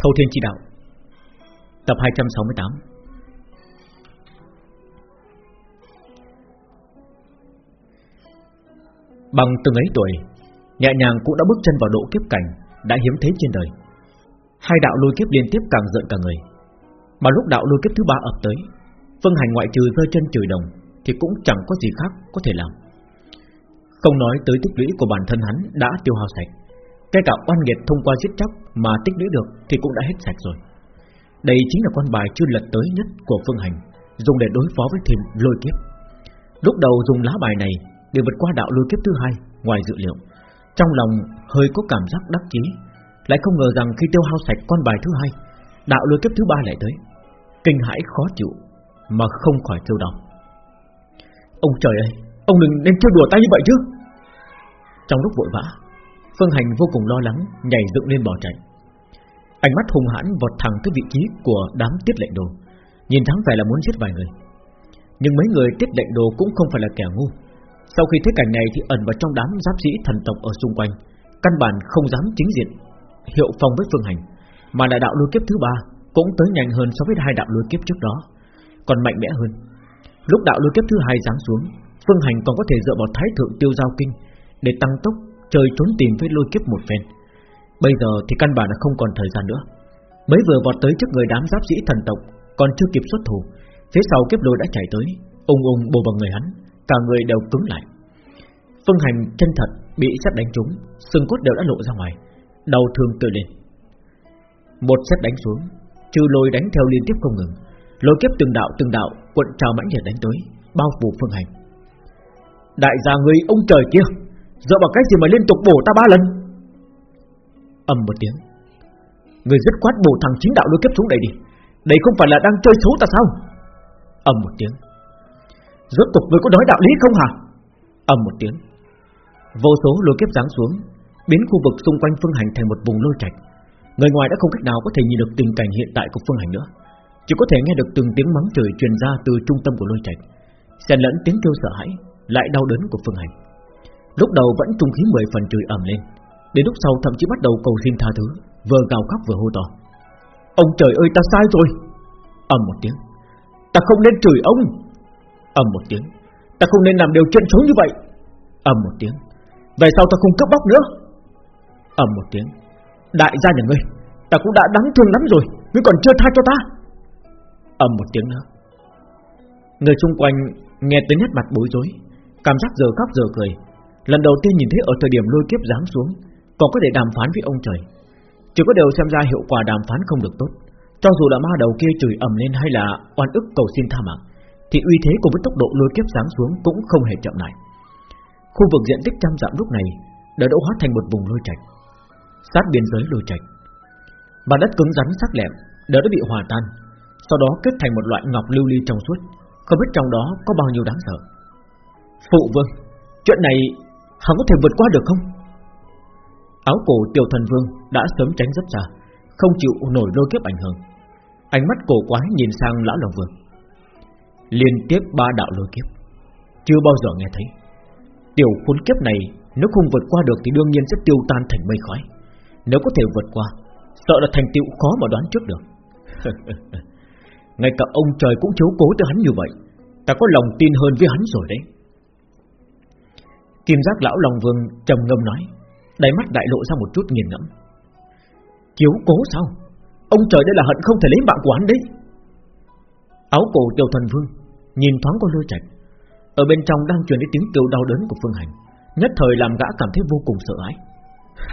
Thâu Thiên Chi Đạo, Tập 268 Bằng từng ấy tuổi, Nhẹ nhàng cũng đã bước chân vào độ kiếp cảnh Đã hiếm thấy trên đời. Hai đạo lôi kiếp liên tiếp càng giận cả người. Mà lúc đạo lôi kiếp thứ ba ập tới phân hành ngoại trừ rơi chân trời đồng Thì cũng chẳng có gì khác có thể làm. Không nói tới tích lũy của bản thân hắn Đã tiêu hao sạch. Cái cả oan nghiệt thông qua giết chóc Mà tích lũy được thì cũng đã hết sạch rồi. Đây chính là con bài chưa lật tới nhất của Phương Hành, Dùng để đối phó với thêm lôi kiếp. Lúc đầu dùng lá bài này Để vượt qua đạo lôi kiếp thứ hai Ngoài dự liệu. Trong lòng hơi có cảm giác đắc chí Lại không ngờ rằng khi tiêu hao sạch con bài thứ hai, Đạo lôi kiếp thứ ba lại tới. Kinh hãi khó chịu Mà không khỏi kêu đau. Ông trời ơi, Ông đừng nên chơi đùa tay như vậy chứ. Trong lúc vội vã Phương Hành vô cùng lo lắng, Nhảy dựng lên bỏ chạy. Ánh mắt hung hãn vọt thẳng tới vị trí của đám tiết lệnh đồ, Nhìn thắng vẻ là muốn giết vài người. Nhưng mấy người tiết lệnh đồ cũng không phải là kẻ ngu. Sau khi thấy cảnh này thì ẩn vào trong đám giáp sĩ thần tộc ở xung quanh, Căn bản không dám chính diện Hiệu phong với Phương Hành, Mà là đạo lôi kiếp thứ ba, Cũng tới nhanh hơn so với hai đạo lôi kiếp trước đó, Còn mạnh mẽ hơn. Lúc đạo lôi kiếp thứ hai giáng xuống, Phương Hành còn có thể dựa vào thái thượng tiêu giao kinh Để tăng tốc trời trốn tìm với lôi kiếp một phen. Bây giờ thì căn bản là không còn thời gian nữa. Mới vừa vọt tới trước người đám giáp sĩ thần tộc, Còn chưa kịp xuất thủ, Phía sau kiếp lôi đã chạy tới, Ung ung bổ vào người hắn, Cả người đều cứng lại. Phương hành chân thật bị sét đánh trúng, Xương cốt đều đã lộ ra ngoài, Đau thương tự lên. Một sét đánh xuống Trừ lôi đánh theo liên tiếp không ngừng, Lôi kiếp từng đạo từng đạo Quận trào mãnh liệt đánh tới, Bao phủ phương hành. Đại gia người ông trời kia! Dựa vào cái gì mà liên tục bổ ta ba lần? Ầm một tiếng. Người dứt quát bổ thằng chính đạo lôi kiếp xuống đây đi. Đây không phải là đang chơi xấu ta sao? Ầm một tiếng. Rốt cục người có nói đạo lý không hả? Ầm một tiếng. Vô số lôi kiếp giáng xuống, Biến khu vực xung quanh phương hành thành một vùng lôi trạch. Người ngoài đã không cách nào có thể nhìn được tình cảnh hiện tại của phương hành nữa. Chỉ có thể nghe được từng tiếng mắng trời truyền ra từ trung tâm của lôi trạch. Xen lẫn tiếng kêu sợ hãi, Lại đau đớn của phương hành. Lúc đầu vẫn trung khí mười phần trời ẩm lên, Đến lúc sau thậm chí bắt đầu cầu xin tha thứ, Vừa gào khóc vừa hô to. Ông trời ơi, ta sai rồi! Ầm một tiếng. Ta không nên chửi ông! Ầm một tiếng. Ta không nên làm điều chuyện xấu như vậy! Ầm một tiếng. Về sau ta không cướp bóc nữa! Ầm một tiếng. Đại gia nhà ngươi, Ta cũng đã đáng thương lắm rồi, Ngươi còn chưa tha cho ta! Ầm một tiếng nữa. Người xung quanh nghe tới nét mặt bối rối, Cảm giác giờ khóc giờ cười Lần đầu tiên nhìn thấy ở thời điểm lôi kiếp giáng xuống, Còn có thể đàm phán với ông trời. Chỉ có điều xem ra hiệu quả đàm phán không được tốt. Cho dù là ma đầu kia chửi ầm lên hay là oan ức cầu xin tha mạng, Thì uy thế cùng với tốc độ lôi kiếp giáng xuống cũng không hề chậm lại. Khu vực diện tích trăm dặm lúc này đã đổ hóa thành một vùng lôi trạch, Sát biên giới lôi trạch. Và đất cứng rắn sắc lẹm đã đã bị hòa tan, Sau đó kết thành một loại ngọc lưu ly trong suốt, Không biết trong đó có bao nhiêu đáng sợ. Phụ vương, Chuyện này Hắn có thể vượt qua được không? Áo cổ tiểu thần vương Đã sớm tránh rất xa, Không chịu nổi lôi kiếp ảnh hưởng. Ánh mắt cổ quái nhìn sang lão lòng vương. Liên tiếp ba đạo lôi kiếp. Chưa bao giờ nghe thấy. Tiểu khốn kiếp này, Nếu không vượt qua được thì đương nhiên sẽ tiêu tan thành mây khói. Nếu có thể vượt qua, Sợ là thành tựu khó mà đoán trước được. Ngay cả ông trời cũng chiếu cố tới hắn như vậy. Ta có lòng tin hơn với hắn rồi đấy. Kim giác lão lòng Vương trầm ngâm nói, Đáy mắt đại lộ ra một chút nghiền ngẫm. Chiếu cố sao? Ông trời đây là hận không thể lấy mạng của hắn đấy. Áo cổ tiểu thần vương Nhìn thoáng qua lôi trạch, Ở bên trong đang truyền đến tiếng kêu đau đớn của Phương Hành, Nhất thời làm gã cảm thấy vô cùng sợ hãi.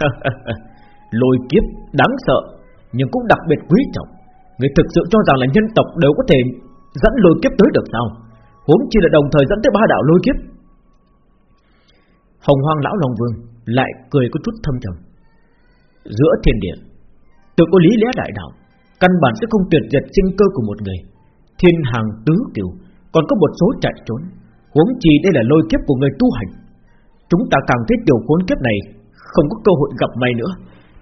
Lôi kiếp đáng sợ, Nhưng cũng đặc biệt quý trọng. Người thực sự cho rằng là nhân tộc đều có thể Dẫn lôi kiếp tới được sao? Huống chi là đồng thời dẫn tới ba đạo lôi kiếp. Hồng hoang lão Long Vương Lại cười có chút thâm trầm. Giữa thiên địa, Tự có lý lẽ đại đạo, Căn bản sẽ không tuyệt diệt sinh cơ của một người. Thiên hàng tứ kiều, Còn có một số chạy trốn, Huống chi đây là lôi kiếp của người tu hành. Chúng ta càng thấy tiểu khốn kiếp này Không có cơ hội gặp mày nữa,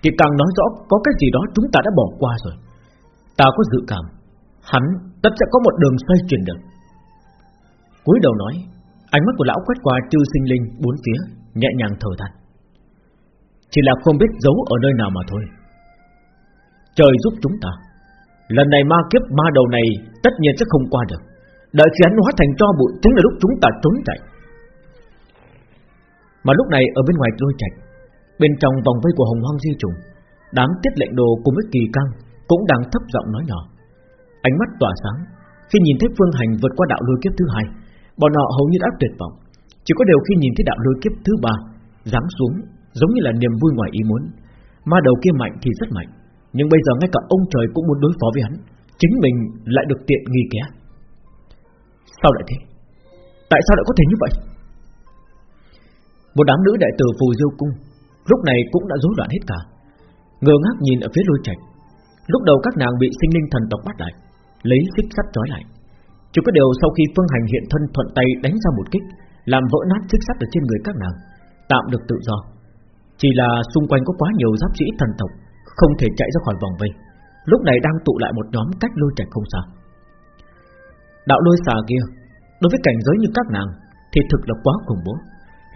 Thì càng nói rõ có cái gì đó chúng ta đã bỏ qua rồi. Ta có dự cảm, Hắn tất sẽ có một đường xoay chuyển được. Cúi đầu nói Ánh mắt của lão quét qua tiêu sinh linh bốn phía, Nhẹ nhàng thở than Chỉ là không biết giấu ở nơi nào mà thôi. Trời giúp chúng ta. Lần này ma kiếp, ma đầu này Tất nhiên sẽ không qua được. Đợi khi hắn hóa thành cho bụi, Chính là lúc chúng ta trốn chạy. Mà lúc này ở bên ngoài lôi trạch, Bên trong vòng vây của hồng hoang di trùng, Đám tiết lệnh đồ cùng với kỳ căng Cũng đang thấp giọng nói nhỏ. Ánh mắt tỏa sáng Khi nhìn thấy phương hành vượt qua đạo lôi kiếp thứ hai. Bọn họ hầu như đã tuyệt vọng. Chỉ có điều khi nhìn thấy đạo lôi kiếp thứ ba Giáng xuống, giống như là niềm vui ngoài ý muốn, Ma đầu kia mạnh thì rất mạnh. Nhưng bây giờ ngay cả ông trời cũng muốn đối phó với hắn, Chính mình lại được tiện nghi ké Sao lại thế? Tại sao lại có thể như vậy? Một đám nữ đại tử phù diêu cung Lúc này cũng đã rối loạn hết cả. Ngơ ngác nhìn ở phía lôi trạch. Lúc đầu các nàng bị sinh linh thần tộc bắt lại, Lấy xích sắt trói lại. Chỉ có điều sau khi phương hành hiện thân thuận tay đánh ra một kích, Làm vỡ nát xích sắt ở trên người các nàng, Tạm được tự do. Chỉ là xung quanh có quá nhiều giáp sĩ thần tộc, Không thể chạy ra khỏi vòng vây. Lúc này đang tụ lại một nhóm cách lôi trạch không xa. Đạo lôi xà kia, Đối với cảnh giới như các nàng, Thì thực là quá khủng bố,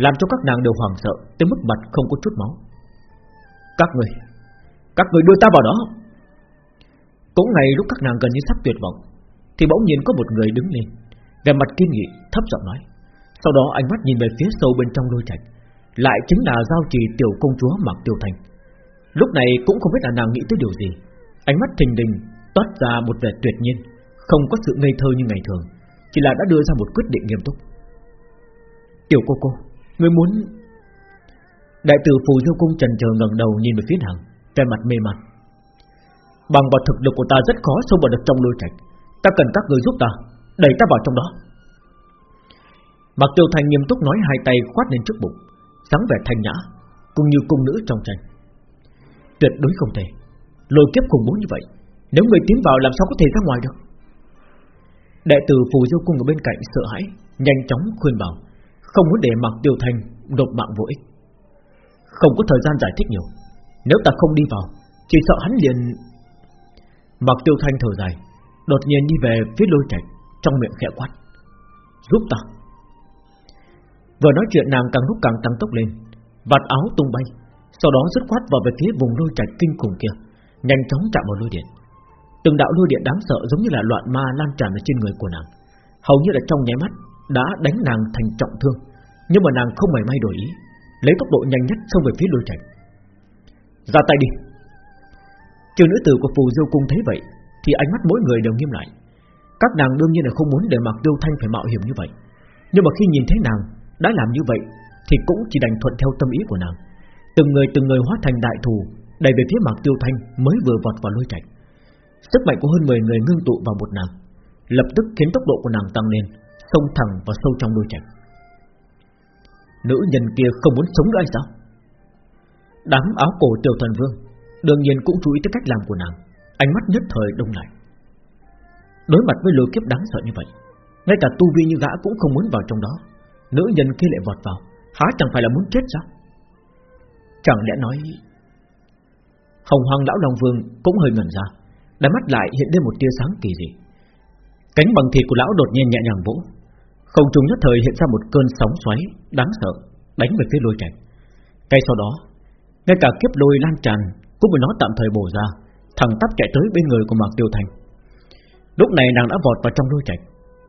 Làm cho các nàng đều hoảng sợ Tới mức mặt không có chút máu. Các người Các người đưa ta vào đó. Cũng ngày lúc các nàng gần như sắp tuyệt vọng thì bỗng nhiên có một người đứng lên. Vẻ mặt kiên nghị, thấp giọng nói. Sau đó ánh mắt nhìn về phía sâu bên trong lôi trạch. Lại chính là giao trì tiểu công chúa mặc tiêu thành. Lúc này cũng không biết là nàng nghĩ tới điều gì. Ánh mắt thình đình toát ra một vẻ tuyệt nhiên, Không có sự ngây thơ như ngày thường, Chỉ là đã đưa ra một quyết định nghiêm túc. Tiểu cô cô, ngươi muốn Đại tử phù diêu cung trần chờ ngẩng đầu nhìn về phía nàng, Vẻ mặt mê man. Bằng vào thực lực của ta rất khó xông vào được trong lôi trạch. Ta cần các người giúp ta, Đẩy ta vào trong đó. Mặc Tiêu Thành nghiêm túc nói hai tay khoát lên trước bụng, dáng vẻ thanh nhã, Cũng như cung nữ trong tranh. Tuyệt đối không thể. Lôi kiếp khủng bố như vậy, Nếu người tiến vào làm sao có thể ra ngoài được? Đệ tử Phù Diêu Cung ở bên cạnh sợ hãi, Nhanh chóng khuyên bảo, Không muốn để mặc Tiêu Thành đột mạng vô ích. Không có thời gian giải thích nhiều, Nếu ta không đi vào, Chỉ sợ hắn liền Mặc tiêu thanh thở dài. Đột nhiên đi về phía lôi trạch Trong miệng khẽ quát. Giúp ta. Vừa nói chuyện nàng càng lúc càng tăng tốc lên, Vạt áo tung bay, Sau đó dứt khoát vào về phía vùng lôi trạch kinh khủng kia, Nhanh chóng chạm vào lôi điện. Từng đạo lôi điện đáng sợ giống như là loạn ma lan tràn ở trên người của nàng, Hầu như là trong nháy mắt Đã đánh nàng thành trọng thương, Nhưng mà nàng không mảy may đổi ý, Lấy tốc độ nhanh nhất xông về phía lôi trạch Ra tay đi. Chiều nữ tử của phù diêu cung thấy vậy thì ánh mắt mỗi người đều nghiêm lại. Các nàng đương nhiên là không muốn để Mạc Tiêu Thanh phải mạo hiểm như vậy. Nhưng mà khi nhìn thấy nàng Đã làm như vậy Thì cũng chỉ đành thuận theo tâm ý của nàng. Từng người từng người hóa thành đại thù, Đẩy về phía Mạc Tiêu Thanh mới vừa vọt vào lôi trạch. Sức mạnh của hơn 10 người ngưng tụ vào một nàng, Lập tức khiến tốc độ của nàng tăng lên, Xông thẳng vào sâu trong lôi trạch. Nữ nhân kia không muốn sống nữa hay sao? Đám áo cổ tiểu thần vương Đương nhiên cũng chú ý tới cách làm của nàng. Ánh mắt nhất thời đông lại Đối mặt với lôi kiếp đáng sợ như vậy, Ngay cả tu vi như gã cũng không muốn vào trong đó. Nữ nhân kia lại vọt vào, Há chẳng phải là muốn chết sao? Chẳng lẽ nói, Hồng Hoàng Lão Long Vương cũng hơi ngẩn ra, Đáy mắt lại hiện lên một tia sáng kỳ dị. Cánh bằng thịt của lão đột nhiên nhẹ nhàng vỗ, Không trùng nhất thời hiện ra một cơn sóng xoáy Đáng sợ Đánh về phía lôi trạch. Ngay sau đó, Ngay cả kiếp lôi lan tràn cũng bị nó tạm thời bổ ra Thằng tắp chạy tới bên người của Mạc Tiêu Thành. Lúc này nàng đã vọt vào trong lôi trạch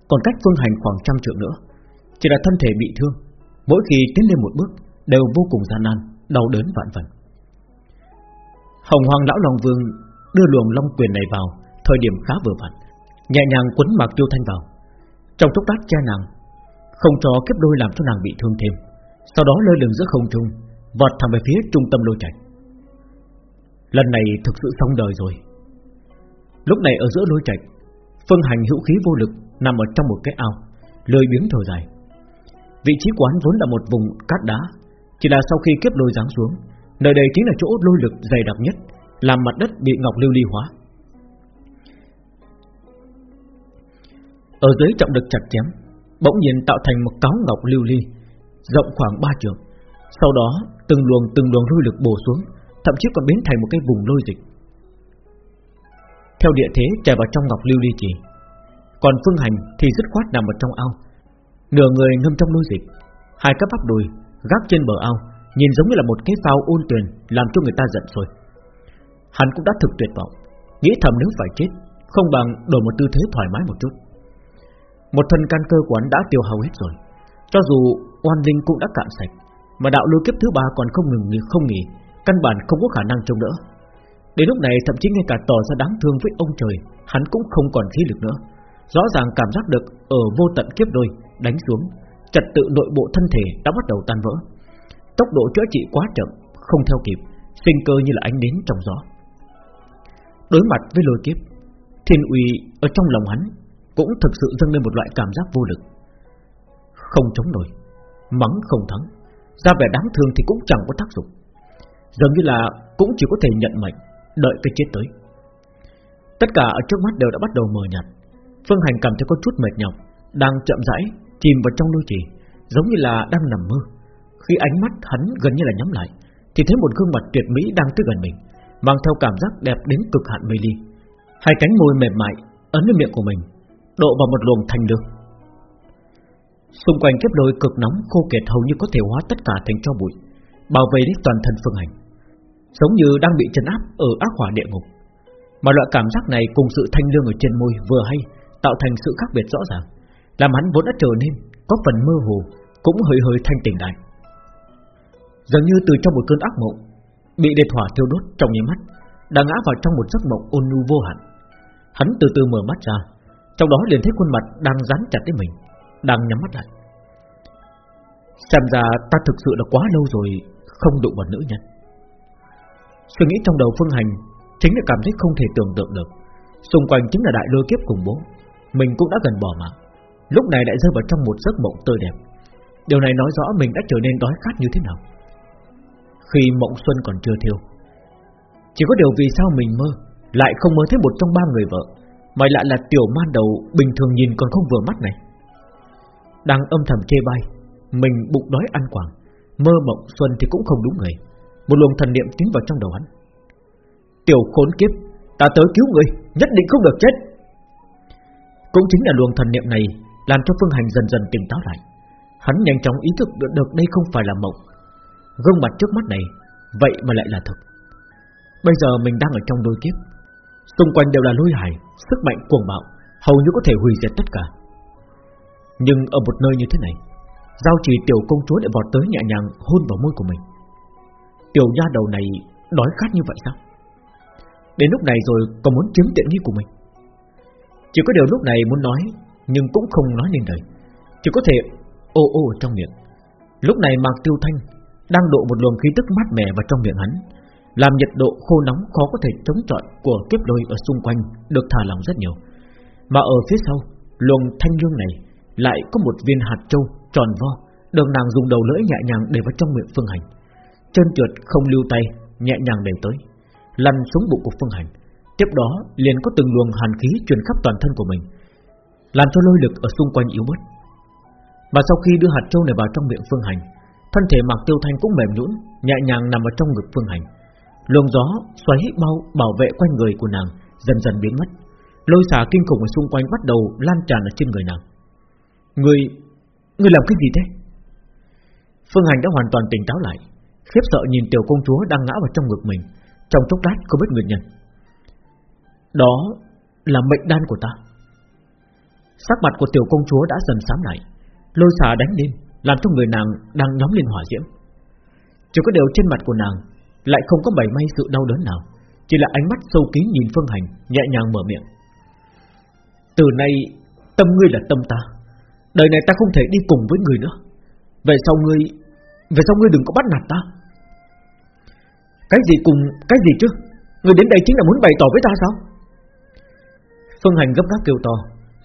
Còn cách phương hành khoảng trăm trượng nữa. Chỉ là thân thể bị thương Mỗi khi tiến lên một bước Đều vô cùng gian nan, đau đớn vạn phần. Hồng Hoàng Lão Long Vương Đưa luồng long quyền này vào Thời điểm khá vừa vặn Nhẹ nhàng quấn Mạc Tiêu Thanh vào. Trong chốc lát che nàng Không cho kiếp đôi làm cho nàng bị thương thêm Sau đó lơ lửng giữa không trung Vọt thẳng về phía trung tâm lôi trạch. Lần này thực sự xong đời rồi. Lúc này ở giữa lôi trạch, Phương hành hữu khí vô lực Nằm ở trong một cái ao, Lười biếng thở dài. Vị trí quán vốn là một vùng cát đá, Chỉ là sau khi kiếp lôi giáng xuống, Nơi đây chính là chỗ lôi lực dày đặc nhất, Làm mặt đất bị ngọc lưu ly hóa. Ở dưới trọng lực chặt chém, Bỗng nhiên tạo thành một cáo ngọc lưu ly, Rộng khoảng 3 trường Sau đó từng luồng từng luồng lôi lực bổ xuống thậm chí còn biến thành một cái vùng lôi dịch. Theo địa thế chạy vào trong ngọc lưu ly trì, còn phương hành thì dứt khoát nằm ở trong ao, nửa người ngâm trong lôi dịch, hai cái bắp đùi gác trên bờ ao, nhìn giống như là một cái phao ôn tuyền, làm cho người ta giận rồi. Hắn cũng đã thực tuyệt vọng Nghĩ thầm nếu phải chết Không bằng đổi một tư thế thoải mái một chút Một thân can cơ của hắn đã tiêu hao hết rồi Cho dù oan linh cũng đã cạn sạch Mà đạo lưu kiếp thứ ba còn không ngừng không nghỉ Căn bản không có khả năng chống đỡ. Đến lúc này, thậm chí ngay cả tỏ ra đáng thương với ông trời, Hắn cũng không còn khí lực nữa. Rõ ràng cảm giác được ở vô tận kiếp đôi, Đánh xuống, Trật tự nội bộ thân thể đã bắt đầu tan vỡ. Tốc độ chữa trị quá chậm, Không theo kịp, Sinh cơ như là ánh nến trong gió. Đối mặt với lôi kiếp, Thiên uy ở trong lòng hắn Cũng thực sự dâng lên một loại cảm giác vô lực. Không chống nổi, Mắng không thắng, Ra vẻ đáng thương thì cũng chẳng có tác dụng. Dường như là cũng chỉ có thể nhận mệnh, Đợi cái chết tới. Tất cả ở trước mắt đều đã bắt đầu mờ nhạt. Phương Hành cảm thấy có chút mệt nhọc, Đang chậm rãi Chìm vào trong lôi trì, Giống như là đang nằm mơ. Khi ánh mắt hắn gần như là nhắm lại, Thì thấy một gương mặt tuyệt mỹ đang tới gần mình, Mang theo cảm giác đẹp đến cực hạn mê ly. Hai cánh môi mềm mại, Ấn lên miệng của mình, Độ vào một luồng thanh lương. Xung quanh kiếp lôi cực nóng khô kiệt hầu như có thể hóa tất cả thành cho bụi Bảo vệ đến toàn thân Phương Hành. Giống như đang bị trấn áp ở ác hỏa địa ngục. Mà loại cảm giác này cùng sự thanh lương ở trên môi vừa hay, Tạo thành sự khác biệt rõ ràng, Làm hắn vốn đã trở nên Có phần mơ hồ, Cũng hơi hơi thanh tỉnh lại. Dường như từ trong một cơn ác mộng, Bị đệt hỏa thiêu đốt trong nháy mắt Đang ngã vào trong một giấc mộng ôn nhu vô hạn. Hắn từ từ mở mắt ra, Trong đó liền thấy khuôn mặt đang dán chặt đến mình, Đang nhắm mắt lại. Xem ra ta thực sự là quá lâu rồi Không đụng vào nữ nhân. Suy nghĩ trong đầu Phương Hành, Chính là cảm thấy không thể tưởng tượng được. Xung quanh chính là đại lôi kiếp cùng bố, Mình cũng đã gần bỏ mạng. Lúc này lại rơi vào trong một giấc mộng tươi đẹp. Điều này nói rõ mình đã trở nên đói khát như thế nào. Khi mộng xuân còn chưa thiêu, Chỉ có điều vì sao mình mơ, Lại không mơ thấy một trong ba người vợ, Mà lại là tiểu man đầu Bình thường nhìn còn không vừa mắt này. Đang âm thầm chê bai, Mình bụng đói ăn quảng, Mơ mộng xuân thì cũng không đúng người. Một luồng thần niệm tiến vào trong đầu hắn. Tiểu khốn kiếp Ta tới cứu người Nhất định không được chết. Cũng chính là luồng thần niệm này Làm cho Phương Hành dần dần tỉnh táo lại. Hắn nhanh chóng ý thức được, được đây không phải là mộng. Gương mặt trước mắt này Vậy mà lại là thật. Bây giờ mình đang ở trong đôi kiếp. Xung quanh đều là lôi hải Sức mạnh cuồng bạo Hầu như có thể hủy diệt tất cả. Nhưng ở một nơi như thế này Giao trì tiểu công chúa lại vọt tới nhẹ nhàng hôn vào môi của mình. Tiểu nha đầu này đói khát như vậy sao? Đến lúc này rồi còn muốn chiếm tiện nghi của mình. Chỉ có điều lúc này muốn nói, Nhưng cũng không nói nên lời. Chỉ có thể ô ô trong miệng. Lúc này Mạc Tiêu Thanh Đang độ một luồng khí tức mát mẻ vào trong miệng hắn, Làm nhiệt độ khô nóng khó có thể chống chọi Của kiếp lôi ở xung quanh Được thả lỏng rất nhiều. Mà ở phía sau, Luồng thanh lương này Lại có một viên hạt châu tròn vo Đường nàng dùng đầu lưỡi nhẹ nhàng để vào trong miệng Phương Hành. Chân trượt không lưu tay Nhẹ nhàng đẩy tới lăn xuống bụng của Phương Hành. Tiếp đó liền có từng luồng hàn khí truyền khắp toàn thân của mình, làm cho lôi lực ở xung quanh yếu bớt. Mà sau khi đưa hạt châu này vào trong miệng Phương Hành, thân thể Mạc Tiêu Thanh cũng mềm nhũn, nhẹ nhàng nằm ở trong ngực Phương Hành. Luồng gió xoáy bao bảo vệ quanh người của nàng dần dần biến mất. Lôi xả kinh khủng ở xung quanh bắt đầu lan tràn ở trên người nàng. Người, người làm cái gì thế? Phương Hành đã hoàn toàn tỉnh táo lại, khiếp sợ nhìn tiểu công chúa đang ngã vào trong ngực mình, trong chốc lát không biết nguyên nhân. Đó là mệnh đan của ta. Sắc mặt của tiểu công chúa đã dần xám lại. Lôi xà đánh lên Làm cho người nàng đang nhóm lên hỏa diễm. Chỉ có điều trên mặt của nàng Lại không có bảy may sự đau đớn nào Chỉ là ánh mắt sâu kín nhìn Phương Hành Nhẹ nhàng mở miệng. Từ nay tâm ngươi là tâm ta. Đời này ta không thể đi cùng với người nữa. Về sau ngươi Về sau ngươi đừng có bắt nạt ta cái gì cùng, cái gì chứ? Người đến đây chính là muốn bày tỏ với ta sao? Phương Hành gấp gáp kêu to,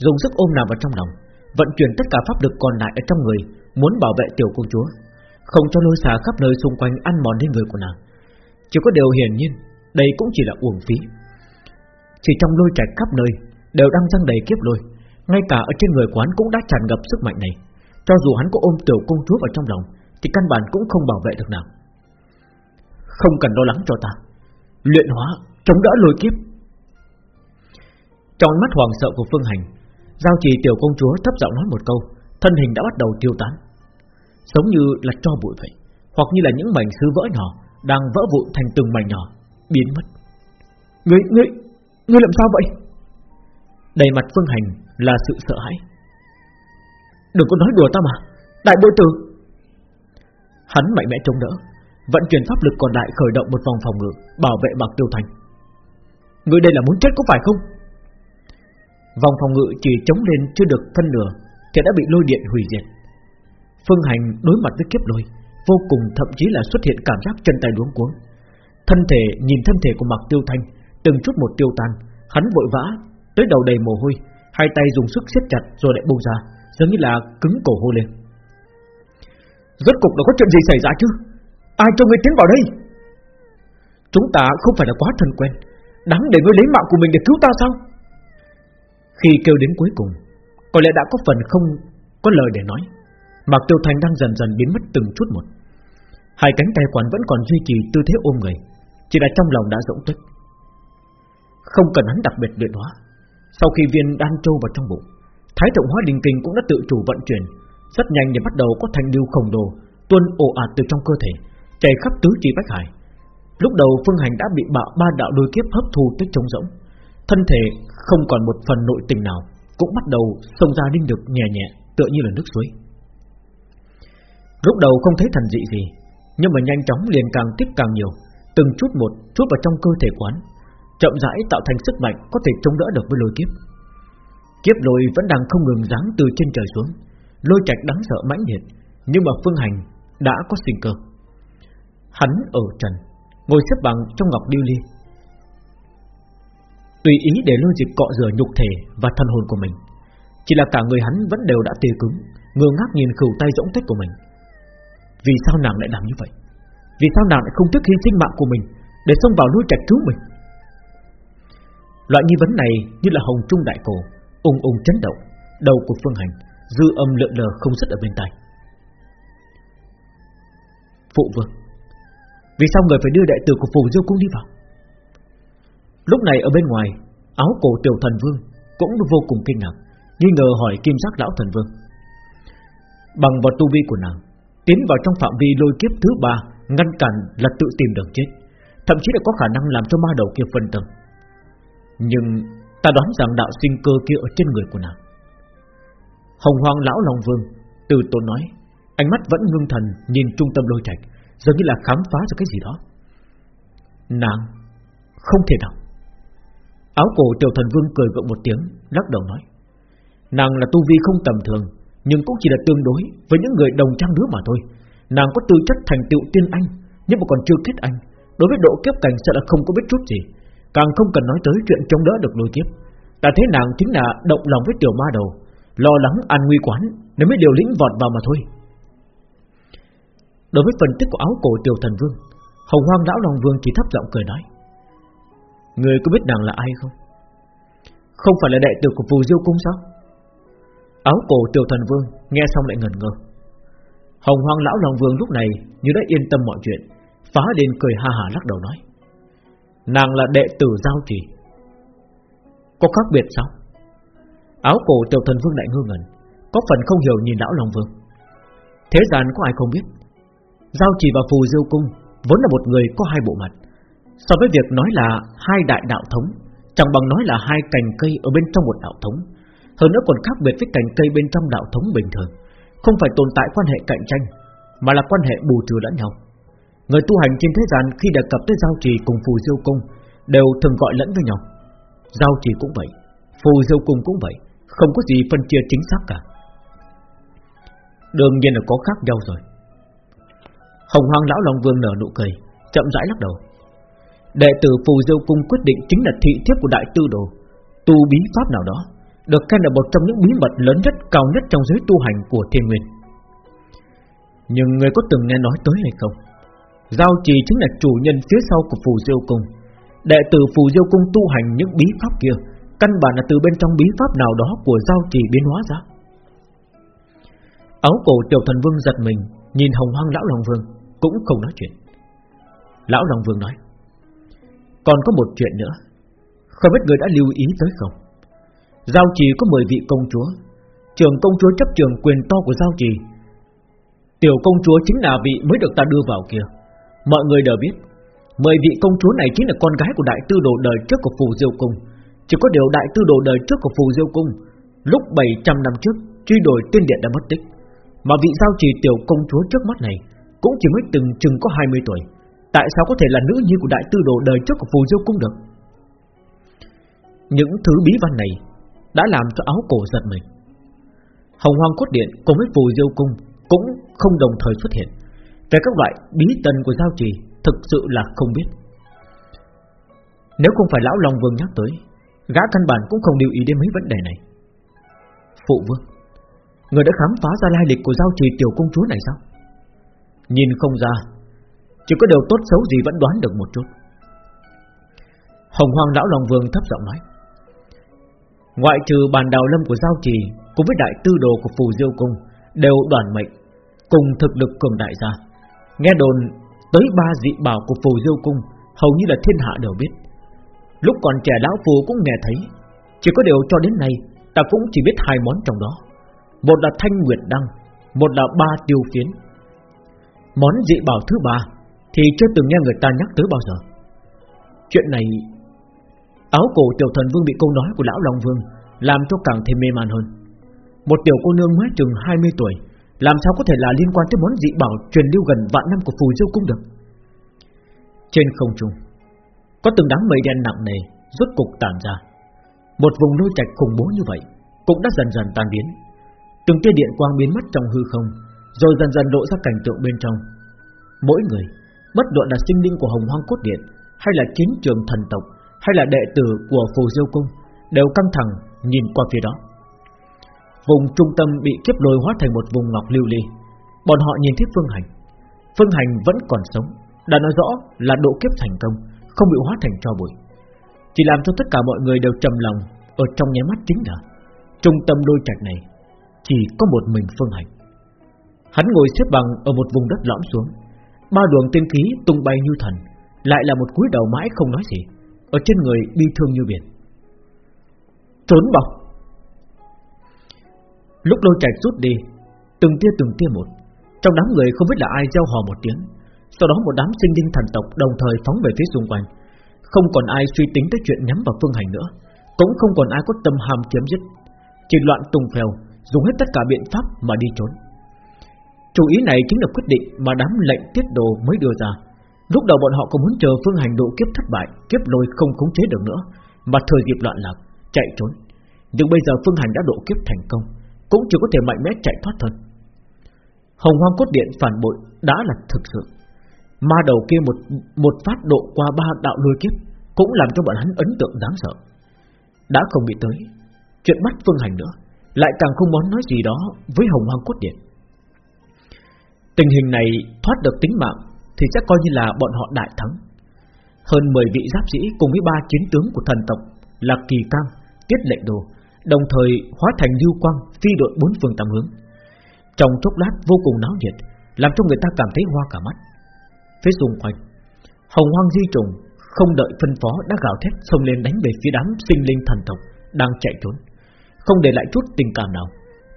Dùng sức ôm nàng vào trong lòng, Vận chuyển tất cả pháp lực còn lại ở trong người, Muốn bảo vệ tiểu công chúa. Không cho lôi xà khắp nơi xung quanh ăn mòn lên người của nàng. Chỉ có điều hiển nhiên, Đây cũng chỉ là uổng phí. Chỉ trong lôi trạch khắp nơi, Đều đang răng đầy kiếp lôi. Ngay cả ở trên người quán cũng đã tràn ngập sức mạnh này. Cho dù hắn có ôm tiểu công chúa vào trong lòng, Thì căn bản cũng không bảo vệ được nàng không cần lo lắng cho ta. Luyện hóa, chống đỡ lôi kiếp. Trong mắt hoàng sợ của Phương Hành Giao trì tiểu công chúa thấp giọng nói một câu Thân hình đã bắt đầu tiêu tán. Giống như là cho bụi vậy Hoặc như là những mảnh sứ vỡ nhỏ Đang vỡ vụn thành từng mảnh nhỏ Biến mất. Ngươi, ngươi, ngươi làm sao vậy? Đầy mặt Phương Hành là sự sợ hãi. Đừng có nói đùa ta mà Đại bội tử. Hắn mạnh mẽ chống đỡ. Vận chuyển pháp lực còn lại khởi động một vòng phòng ngự, Bảo vệ bạc tiêu thành. Ngươi đây là muốn chết có phải không? Vòng phòng ngự chỉ chống lên chưa được phân nửa, Thì đã bị lôi điện hủy diệt. Phương Hành đối mặt với kiếp lôi, Vô cùng thậm chí là xuất hiện cảm giác chân tay luống cuống. Thân thể, nhìn thân thể của Mạc Tiêu Thanh Từng chút một tiêu tan, Hắn vội vã, Tới đầu đầy mồ hôi, Hai tay dùng sức siết chặt rồi lại buông ra, Giống như là cứng cổ hô lên. Rốt cục đã có chuyện gì xảy ra chứ? Ai cho ngươi tiến vào đây? Chúng ta không phải là quá thân quen. Đáng để ngươi lấy mạng của mình để cứu ta sao? Khi kêu đến cuối cùng, Có lẽ đã có phần không có lời để nói. Mạc Tiêu Thành đang dần dần biến mất từng chút một. Hai cánh tay quán vẫn còn duy trì tư thế ôm người, Chỉ là trong lòng đã rỗng tích Không cần hắn đặc biệt luyện hóa. Sau khi viên đan trâu vào trong bụng, Thái thượng hóa đình kinh cũng đã tự chủ vận chuyển, Rất nhanh để bắt đầu có thành lưu khổng đồ Tuôn ồ ạt từ trong cơ thể. Chảy khắp tứ chi bách hải. Lúc đầu phương hành đã bị bạo ba đạo đôi kiếp hấp thu tích trống rỗng. Thân thể không còn một phần nội tình nào, Cũng bắt đầu xông ra linh lực nhẹ nhẹ, Tựa như là nước suối. Lúc đầu không thấy thần dị gì, Nhưng mà nhanh chóng liền càng tiếp càng nhiều, Từng chút một chút vào trong cơ thể quán, Chậm rãi tạo thành sức mạnh Có thể chống đỡ được với lôi kiếp. Kiếp lôi vẫn đang không ngừng giáng từ trên trời xuống, Lôi trạch đáng sợ mãnh liệt, Nhưng mà phương hành đã có sinh cơ. Hắn ở trần, Ngồi xếp bằng trong ngọc điêu ly. Tùy ý để lôi dịch cọ rửa nhục thể Và thân hồn của mình, Chỉ là cả người hắn vẫn đều đã tê cứng, Ngơ ngác nhìn khửu tay rỗng tích của mình. Vì sao nàng lại làm như vậy? Vì sao nàng lại không tiếc hy sinh mạng của mình Để xông vào lôi trạch cứu mình? Loại nghi vấn này như là hồng trung đại cổ, ung ung chấn động, Đầu của phương hành, Dư âm lượn lờ không dứt ở bên tai. Phụ vương vì sao người phải đưa đệ tử của phù diêu cung đi vào? Lúc này ở bên ngoài, Áo cổ tiểu thần vương Cũng vô cùng kinh ngạc, Nghi ngờ hỏi kim giác lão thần vương. Bằng vào tu vi của nàng, Tiến vào trong phạm vi lôi kiếp thứ ba, Ngăn cản là tự tìm đường chết, Thậm chí là có khả năng làm cho ma đầu kia phân tâm. Nhưng Ta đoán rằng đạo sinh cơ kia ở trên người của nàng. Hồng Hoàng Lão Long Vương Từ tôn nói, Ánh mắt vẫn ngưng thần nhìn trung tâm lôi trạch. Giống như là khám phá ra cái gì đó. Nàng Không thể nào. Áo cổ tiểu thần vương cười gượng một tiếng, Lắc đầu nói, Nàng là tu vi không tầm thường, Nhưng cũng chỉ là tương đối với những người đồng trang đứa mà thôi. Nàng có tư chất thành tựu tiên anh, Nhưng mà còn chưa kết anh. Đối với độ kiếp cảnh sẽ là không có biết chút gì, Càng không cần nói tới chuyện chống đỡ được lôi kiếp. Ta thấy nàng chính là động lòng với tiểu ma đầu, Lo lắng an nguy quán Nên mới điều lĩnh vọt vào mà thôi. Đối với phân tích của áo cổ tiểu thần vương, Hồng hoang lão long vương chỉ thấp giọng cười nói, Người có biết nàng là ai không? Không phải là đệ tử của phù diêu cung sao? Áo cổ tiểu thần vương Nghe xong lại ngẩn ngơ. Hồng hoang lão long vương lúc này Như đã yên tâm mọi chuyện, Phá lên cười ha hà lắc đầu nói, Nàng là đệ tử giao trì Có khác biệt sao? Áo cổ tiểu thần vương đại ngơ ngẩn, Có phần không hiểu nhìn lão Long Vương. Thế gian có ai không biết Giao trì và phù diêu cung, Vốn là một người có hai bộ mặt. So với việc nói là hai đại đạo thống, Chẳng bằng nói là hai cành cây Ở bên trong một đạo thống. Hơn nữa còn khác biệt với cành cây bên trong đạo thống bình thường. Không phải tồn tại quan hệ cạnh tranh, Mà là quan hệ bù trừ lẫn nhau. Người tu hành trên thế gian khi đề cập tới giao trì cùng phù diêu cung Đều thường gọi lẫn với nhau. Giao trì cũng vậy, Phù diêu cung cũng vậy, Không có gì phân chia chính xác cả. Đương nhiên là có khác nhau rồi. Hồng hoang lão Long Vương nở nụ cười, Chậm rãi lắc đầu. Đệ tử phù diêu cung quyết định chính là thị thiếp của đại tư đồ. Tu bí pháp nào đó, Được khen là một trong những bí mật lớn nhất, Cao nhất trong giới tu hành của thiên nguyên. Nhưng người có từng nghe nói tới hay không? Giao trì chính là chủ nhân phía sau của phù diêu cung. Đệ tử phù diêu cung tu hành những bí pháp kia, Căn bản là từ bên trong bí pháp nào đó Của giao trì biến hóa ra. Áo cổ tiểu thần vương giật mình, Nhìn hồng hoang lão Long Vương. Cũng không nói chuyện. Lão Long Vương nói, Còn có một chuyện nữa. Không biết người đã lưu ý tới không? Giao trì có 10 vị công chúa. Trường công chúa chấp trường quyền to của giao trì. Tiểu công chúa chính là vị mới được ta đưa vào kia. Mọi người đều biết, Mười vị công chúa này chính là con gái của đại tư đồ đời trước của Phù Diêu Cung. Chỉ có điều đại tư đồ đời trước của Phù Diêu Cung, Lúc 700 năm trước, Truy đuổi tiên điện đã mất tích. Mà vị giao trì tiểu công chúa trước mắt này cũng chỉ mới từng chừng có 20 tuổi. Tại sao có thể là nữ nhi của đại tư đồ đời trước của Phù Diêu Cung được? Những thứ bí văn này Đã làm cho áo cổ giật mình. Hồng Hoang Cốt Điện cùng với Phù Diêu Cung Cũng không đồng thời xuất hiện. Về các loại bí tần của giao trì Thực sự là không biết. Nếu không phải Lão Long Vương nhắc tới, Gã căn bản cũng không lưu ý đến mấy vấn đề này. Phụ Vương, Người đã khám phá ra lai lịch của giao trì tiểu công chúa này sao? Nhìn không ra, Chỉ có điều tốt xấu gì vẫn đoán được một chút. Hồng Hoàng Lão Long Vương thấp giọng nói, Ngoại trừ bàn đào lâm của giao trì Cùng với đại tư đồ của phù diêu cung Đều đoàn mệnh, Cùng thực lực cường đại ra. Nghe đồn, tới ba dị bảo của phù diêu cung Hầu như là thiên hạ đều biết. Lúc còn trẻ lão phù cũng nghe thấy, Chỉ có điều cho đến nay Ta cũng chỉ biết hai món trong đó. Một là thanh nguyệt đăng, Một là ba tiêu phiến. Món dị bảo thứ ba Thì chưa từng nghe người ta nhắc tới bao giờ. Chuyện này, Áo cổ tiểu thần vương bị câu nói của lão Long Vương Làm cho càng thêm mê man hơn. Một tiểu cô nương mới chừng 20 tuổi, Làm sao có thể là liên quan tới món dị bảo Truyền lưu gần vạn năm của phù diêu cung được. Trên không trung, Có từng đám mây đen nặng nề Rốt cục tản ra. Một vùng lôi trạch khủng bố như vậy Cũng đã dần dần tan biến. Từng tia điện quang biến mất trong hư không rồi dần dần lộ ra cảnh tượng bên trong Mỗi người Bất luận là sinh linh của hồng hoang cốt điện Hay là chiến trường thần tộc hay là đệ tử của Phù Diêu Cung đều căng thẳng nhìn qua phía đó. Vùng trung tâm bị kiếp lôi hóa thành một vùng ngọc lưu ly. Bọn họ nhìn thấy Phương Hành. Phương Hành vẫn còn sống, đã nói rõ là độ kiếp thành công, không bị hóa thành cho bụi. Chỉ làm cho tất cả mọi người đều trầm lòng ở trong nháy mắt chính là trung tâm đôi trạch này chỉ có một mình Phương Hành. Hắn ngồi xếp bằng ở một vùng đất lõm xuống, ba luồng tiên khí tung bay như thần, lại là một cúi đầu mãi không nói gì. Ở trên người bi thương như biển. Trốn bọc. Lúc lôi trạch rút đi Từng tia từng tia một Trong đám người không biết là ai gieo hò một tiếng. Sau đó một đám sinh linh thần tộc đồng thời phóng về phía xung quanh. Không còn ai suy tính tới chuyện nhắm vào phương hành nữa Cũng không còn ai có tâm hàm kiếm giết Chỉ loạn tung phèo Dùng hết tất cả biện pháp mà đi trốn. Chủ ý này chính là quyết định mà đám lệnh tiết đồ mới đưa ra. Lúc đầu bọn họ còn muốn chờ phương hành độ kiếp thất bại Kiếp lôi không khống chế được nữa Mà thời dịp loạn lạc, chạy trốn. Nhưng bây giờ phương hành đã độ kiếp thành công Cũng chỉ có thể mạnh mẽ chạy thoát thân. Hồng hoang cốt điện phản bội Đã là thực sự. Ma đầu kia một một phát độ qua ba đạo lôi kiếp Cũng làm cho bọn hắn ấn tượng đáng sợ. Đã không bị tới Chuyện bắt phương hành nữa Lại càng không muốn nói gì đó với hồng hoang cốt điện. Tình hình này thoát được tính mạng thì sẽ coi như là bọn họ đại thắng. Hơn 10 vị giáp sĩ cùng với ba chiến tướng của thần tộc là Kỳ Cang, Tiết Lệnh Đồ, đồng thời hóa thành lưu quang phi đội bốn phương tám hướng. Trong chốc lát vô cùng náo nhiệt, làm cho người ta cảm thấy hoa cả mắt. Phía xung quanh, Hồng Hoang Di Trùng không đợi phân phó đã gào thét xông lên đánh về phía đám sinh linh thần tộc đang chạy trốn, không để lại chút tình cảm nào.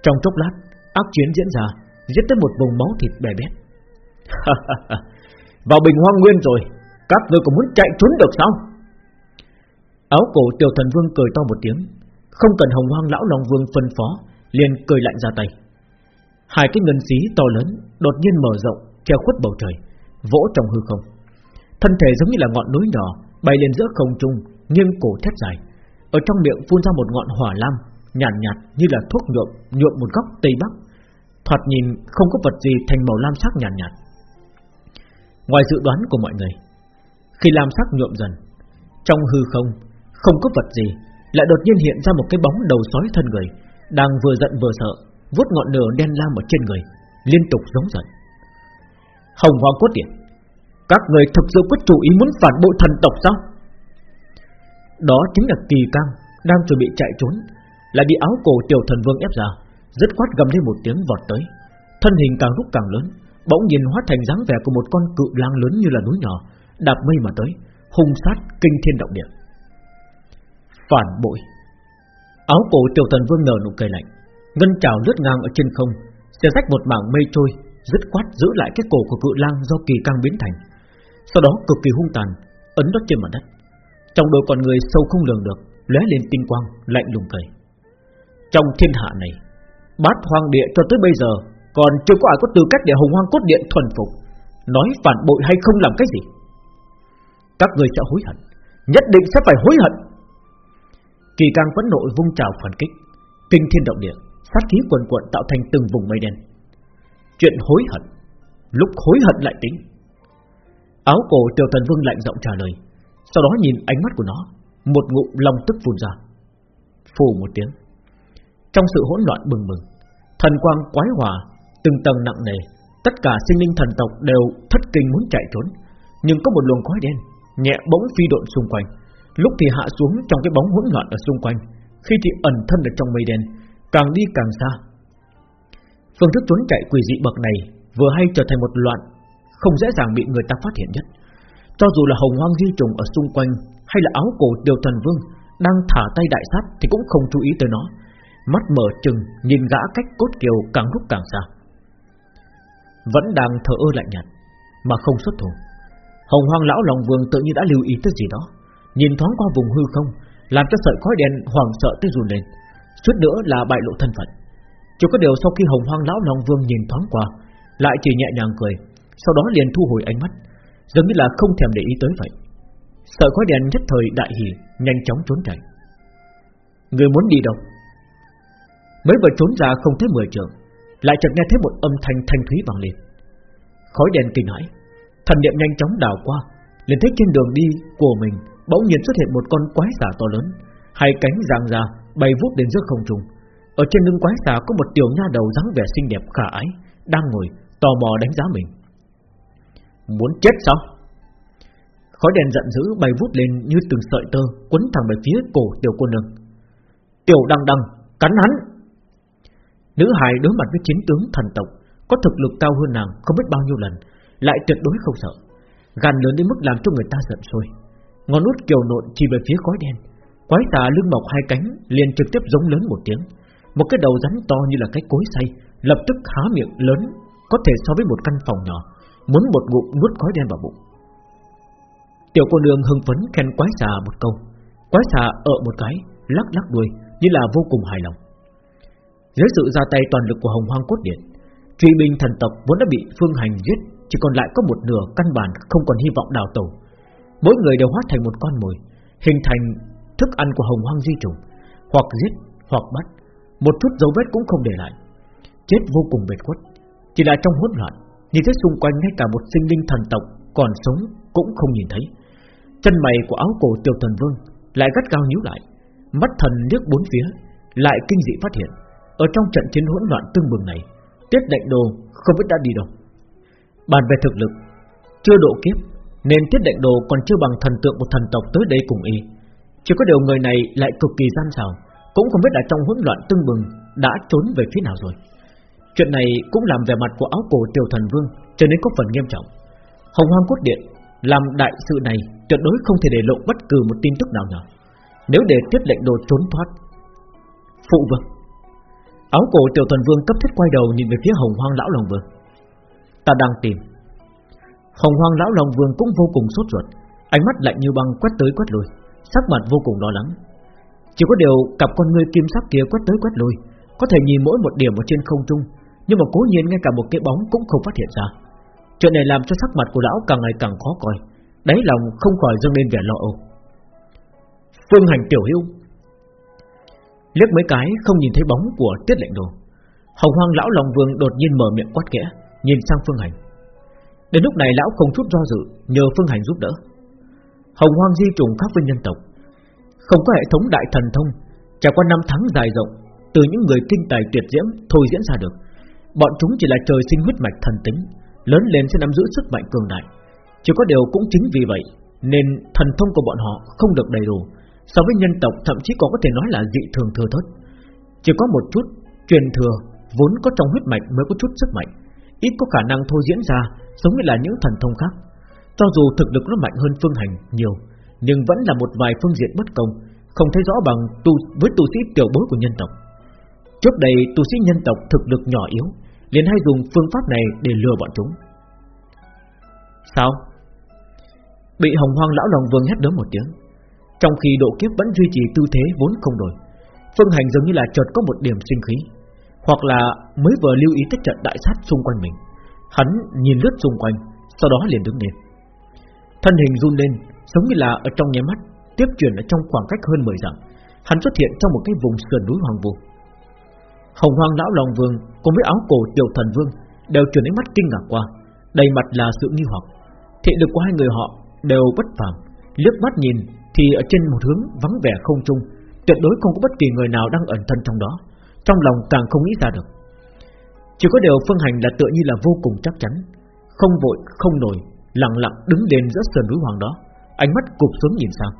Trong chốc lát, ác chiến diễn ra, giết tới một vùng máu thịt bè bét. Vào bình hoang nguyên rồi Các ngươi còn muốn chạy trốn được sao? Áo cổ tiểu thần vương cười to một tiếng Không cần hồng hoang lão long vương phân phó liền cười lạnh ra tay. Hai cái ngân xí to lớn Đột nhiên mở rộng che khuất bầu trời Vỗ trong hư không. Thân thể giống như là ngọn núi nhỏ Bay lên giữa không trung nghiêng cổ thét dài. Ở trong miệng phun ra một ngọn hỏa lam Nhàn nhạt, nhạt như là thuốc nhuộm Nhuộm một góc tây bắc. Thoạt nhìn không có vật gì thành màu lam sắc nhàn nhạt, nhạt. Ngoài dự đoán của mọi người Khi lam sắc nhuộm dần Trong hư không Không có vật gì Lại đột nhiên hiện ra một cái bóng đầu sói thân người Đang vừa giận vừa sợ vuốt ngọn lửa đen lam ở trên người Liên tục giống giận. Hồng Hoàng Cốt Điện Các người thực sự có chủ ý muốn phản bội thần tộc sao? Đó chính là kỳ cang Đang chuẩn bị chạy trốn Lại bị áo cổ tiểu thần vương ép ra. Rất quát gầm lên một tiếng vọt tới Thân hình càng lúc càng lớn bỗng nhìn hóa thành dáng vẻ của một con cự lang lớn như là núi nhỏ, đạp mây mà tới, hung sát kinh thiên động địa. Phản bội. Áo cổ tiểu thần vương nở nụ cười lạnh, ngân trào lướt ngang ở trên không, xe rách một mảng mây trôi, dứt quát giữ lại cái cổ của cự lang do kỳ căng biến thành. Sau đó cực kỳ hung tàn Ấn đất trên mặt đất Trong đôi con người sâu không lường được lóe lên tinh quang lạnh lùng cười Trong thiên hạ này Bát hoang địa cho tới bây giờ Còn chưa có ai có tư cách để hồng hoang cốt điện thuần phục. Nói phản bội hay không làm cái gì? Các người sẽ hối hận, Nhất định sẽ phải hối hận. Kỳ càng vẫn nội vung trào phản kích, Kinh thiên động địa, Sát khí quần quận tạo thành từng vùng mây đen. Chuyện hối hận, Lúc hối hận lại tính. Áo cổ tiểu thần vương lạnh giọng trả lời, Sau đó nhìn ánh mắt của nó, Một ngụm long tức phun ra. Phù một tiếng trong sự hỗn loạn bừng bừng. Thần quang quái hòa, Từng tầng nặng nề, Tất cả sinh linh thần tộc đều thất kinh muốn chạy trốn. Nhưng có một luồng khói đen Nhẹ bỗng phi độn xung quanh. Lúc thì hạ xuống trong cái bóng hỗn loạn ở xung quanh, Khi thì ẩn thân ở trong mây đen, Càng đi càng xa. Phương thức trốn chạy quỷ dị bậc này Vừa hay trở thành một loạn Không dễ dàng bị người ta phát hiện nhất. Cho dù là hồng hoang di trùng ở xung quanh Hay là áo cổ tiêu thần vương Đang thả tay đại sát Thì cũng không chú ý tới nó. Mắt mở chừng nhìn gã cách cốt kiều càng lúc càng xa. Vẫn đang thở ơ lạnh nhạt, Mà không xuất thủ. Hồng hoang lão lòng vương tự nhiên đã lưu ý tới gì đó. Nhìn thoáng qua vùng hư không, Làm cho sợi khói đen hoảng sợ tới run lên. Suốt nữa là bại lộ thân phận. Chỉ có điều sau khi hồng hoang lão long vương nhìn thoáng qua, Lại chỉ nhẹ nhàng cười, Sau đó liền thu hồi ánh mắt. Giống như là không thèm để ý tới vậy. Sợi khói đen nhất thời đại hỉ, Nhanh chóng trốn chạy. Người muốn đi đâu? Mới vừa trốn ra không thấy mười trường, Lại chợt nghe thấy một âm thanh thanh thúy vang lên. Khói đèn kinh hãi, Thần niệm nhanh chóng đào qua, liền thấy trên đường đi của mình Bỗng nhiên xuất hiện một con quái xà to lớn, Hai cánh giang ra, bay vút đến giữa không trung. Ở trên lưng quái xà có một tiểu nha đầu dáng vẻ xinh đẹp khả ái, Đang ngồi, tò mò đánh giá mình. Muốn chết sao? Khói đèn giận dữ bay vút lên như từng sợi tơ Quấn thẳng về phía cổ tiểu cô nương. Tiểu đăng đăng, Cắn hắn! Nữ hài đối mặt với chiến tướng thần tộc, Có thực lực cao hơn nàng không biết bao nhiêu lần, Lại tuyệt đối không sợ. Gàn lớn đến mức làm cho người ta giận sôi. Ngón út kiều nộn chỉ về phía khói đen. Quái tà lưng mọc hai cánh, liền trực tiếp giống lớn một tiếng. Một cái đầu rắn to như là cái cối xay, Lập tức há miệng lớn, Có thể so với một căn phòng nhỏ, Muốn một ngụm nuốt khói đen vào bụng. Tiểu cô nương hưng phấn khen quái xà một câu. Quái xà ở một cái, Lắc lắc đuôi, như là vô cùng hài lòng. Dưới sự ra tay toàn lực của hồng hoang cốt điện Truy binh thần tộc vốn đã bị phương hành giết Chỉ còn lại có một nửa căn bản Không còn hy vọng đào tẩu, Mỗi người đều hóa thành một con mồi Hình thành thức ăn của hồng hoang di trùng Hoặc giết hoặc bắt. Một chút dấu vết cũng không để lại. Chết vô cùng bệt khuất Chỉ là trong hỗn loạn Nhìn thấy xung quanh ngay cả một sinh linh thần tộc Còn sống cũng không nhìn thấy. Chân mày của áo cổ tiểu thần vương Lại gắt cao nhíu lại Mắt thần liếc bốn phía Lại kinh dị phát hiện. Ở trong trận chiến hỗn loạn tương bừng này, Tiết Đại đồ không biết đã đi đâu. Bàn về thực lực, Chưa độ kiếp, Nên tiết Đại đồ còn chưa bằng thần tượng một thần tộc tới đây cùng y. Chỉ có điều người này lại cực kỳ gian xảo, cũng không biết là trong hỗn loạn tương bừng Đã trốn về phía nào rồi. Chuyện này cũng làm vẻ mặt của áo cổ tiểu thần vương Trở nên có phần nghiêm trọng. Hồng Hoang Cốt Điện Làm đại sự này tuyệt đối không thể để lộ bất cứ một tin tức nào nhỏ Nếu để tiết lệnh đồ trốn thoát, Phụ vương Áo cổ tiểu thần vương cấp thiết quay đầu Nhìn về phía hồng hoang lão lòng vương. Ta đang tìm. Hồng hoang lão lòng vương cũng vô cùng sốt ruột. Ánh mắt lạnh như băng quét tới quét lui. Sắc mặt vô cùng lo lắng. Chỉ có điều cặp con ngươi kim sắc kia quét tới quét lui, Có thể nhìn mỗi một điểm ở trên không trung, Nhưng mà cố nhiên ngay cả một cái bóng cũng không phát hiện ra. Chuyện này làm cho sắc mặt của lão càng ngày càng khó coi. Đáy lòng không khỏi dâng lên vẻ lo âu. Phương hành tiểu hữu liếc mấy cái không nhìn thấy bóng của tiết lệnh đồ. Hồng hoang lão lòng vương đột nhiên mở miệng quát kẽ, Nhìn sang phương hành. Đến lúc này lão không chút do dự, Nhờ phương hành giúp đỡ. Hồng hoang di trùng khác với nhân tộc. Không có hệ thống đại thần thông, Trải qua năm tháng dài rộng, Từ những người kinh tài tuyệt diễm thôi diễn ra được. Bọn chúng chỉ là trời sinh huyết mạch thần tính, Lớn lên sẽ nắm giữ sức mạnh cường đại. Chỉ có điều cũng chính vì vậy, Nên thần thông của bọn họ không được đầy đủ. So với nhân tộc thậm chí còn có thể nói là dị thường thừa thớt Chỉ có một chút truyền thừa Vốn có trong huyết mạch mới có chút sức mạnh Ít có khả năng thôi diễn ra Giống như là những thần thông khác Cho dù thực lực nó mạnh hơn phương hành nhiều nhưng vẫn là một vài phương diện bất công, không thấy rõ bằng tu với tu sĩ tiểu bối của nhân tộc. Trước đây tu sĩ nhân tộc thực lực nhỏ yếu, liền hay dùng phương pháp này để lừa bọn chúng. Sao? Bị hồng hoang lão lòng vương hét lớn một tiếng trong khi độ kiếp vẫn duy trì tư thế vốn không đổi, Phương hành giống như là chợt có một điểm sinh khí, Hoặc là mới vừa lưu ý tất trận đại sát xung quanh mình. Hắn nhìn lướt xung quanh, Sau đó liền đứng lên. Thân hình run lên, Giống như là ở trong nháy mắt, Tiếp chuyển ở trong khoảng cách hơn 10 dặm, Hắn xuất hiện trong một cái vùng sườn núi hoàng vu. Hồng hoang lão lòng vương Cùng với áo cổ tiểu thần vương Đều chuyển ánh mắt kinh ngạc qua, Đầy mặt là sự nghi hoặc. Thị lực của hai người họ đều bất phàm, liếc mắt nhìn thì ở trên một hướng vắng vẻ không trung, tuyệt đối không có bất kỳ người nào đang ẩn thân trong đó. Trong lòng càng không nghĩ ra được. Chỉ có điều phương hành là tựa như là vô cùng chắc chắn, không vội, không nổi, lặng lặng đứng lên giữa sườn núi hoàng đó, ánh mắt cụp xuống nhìn sang.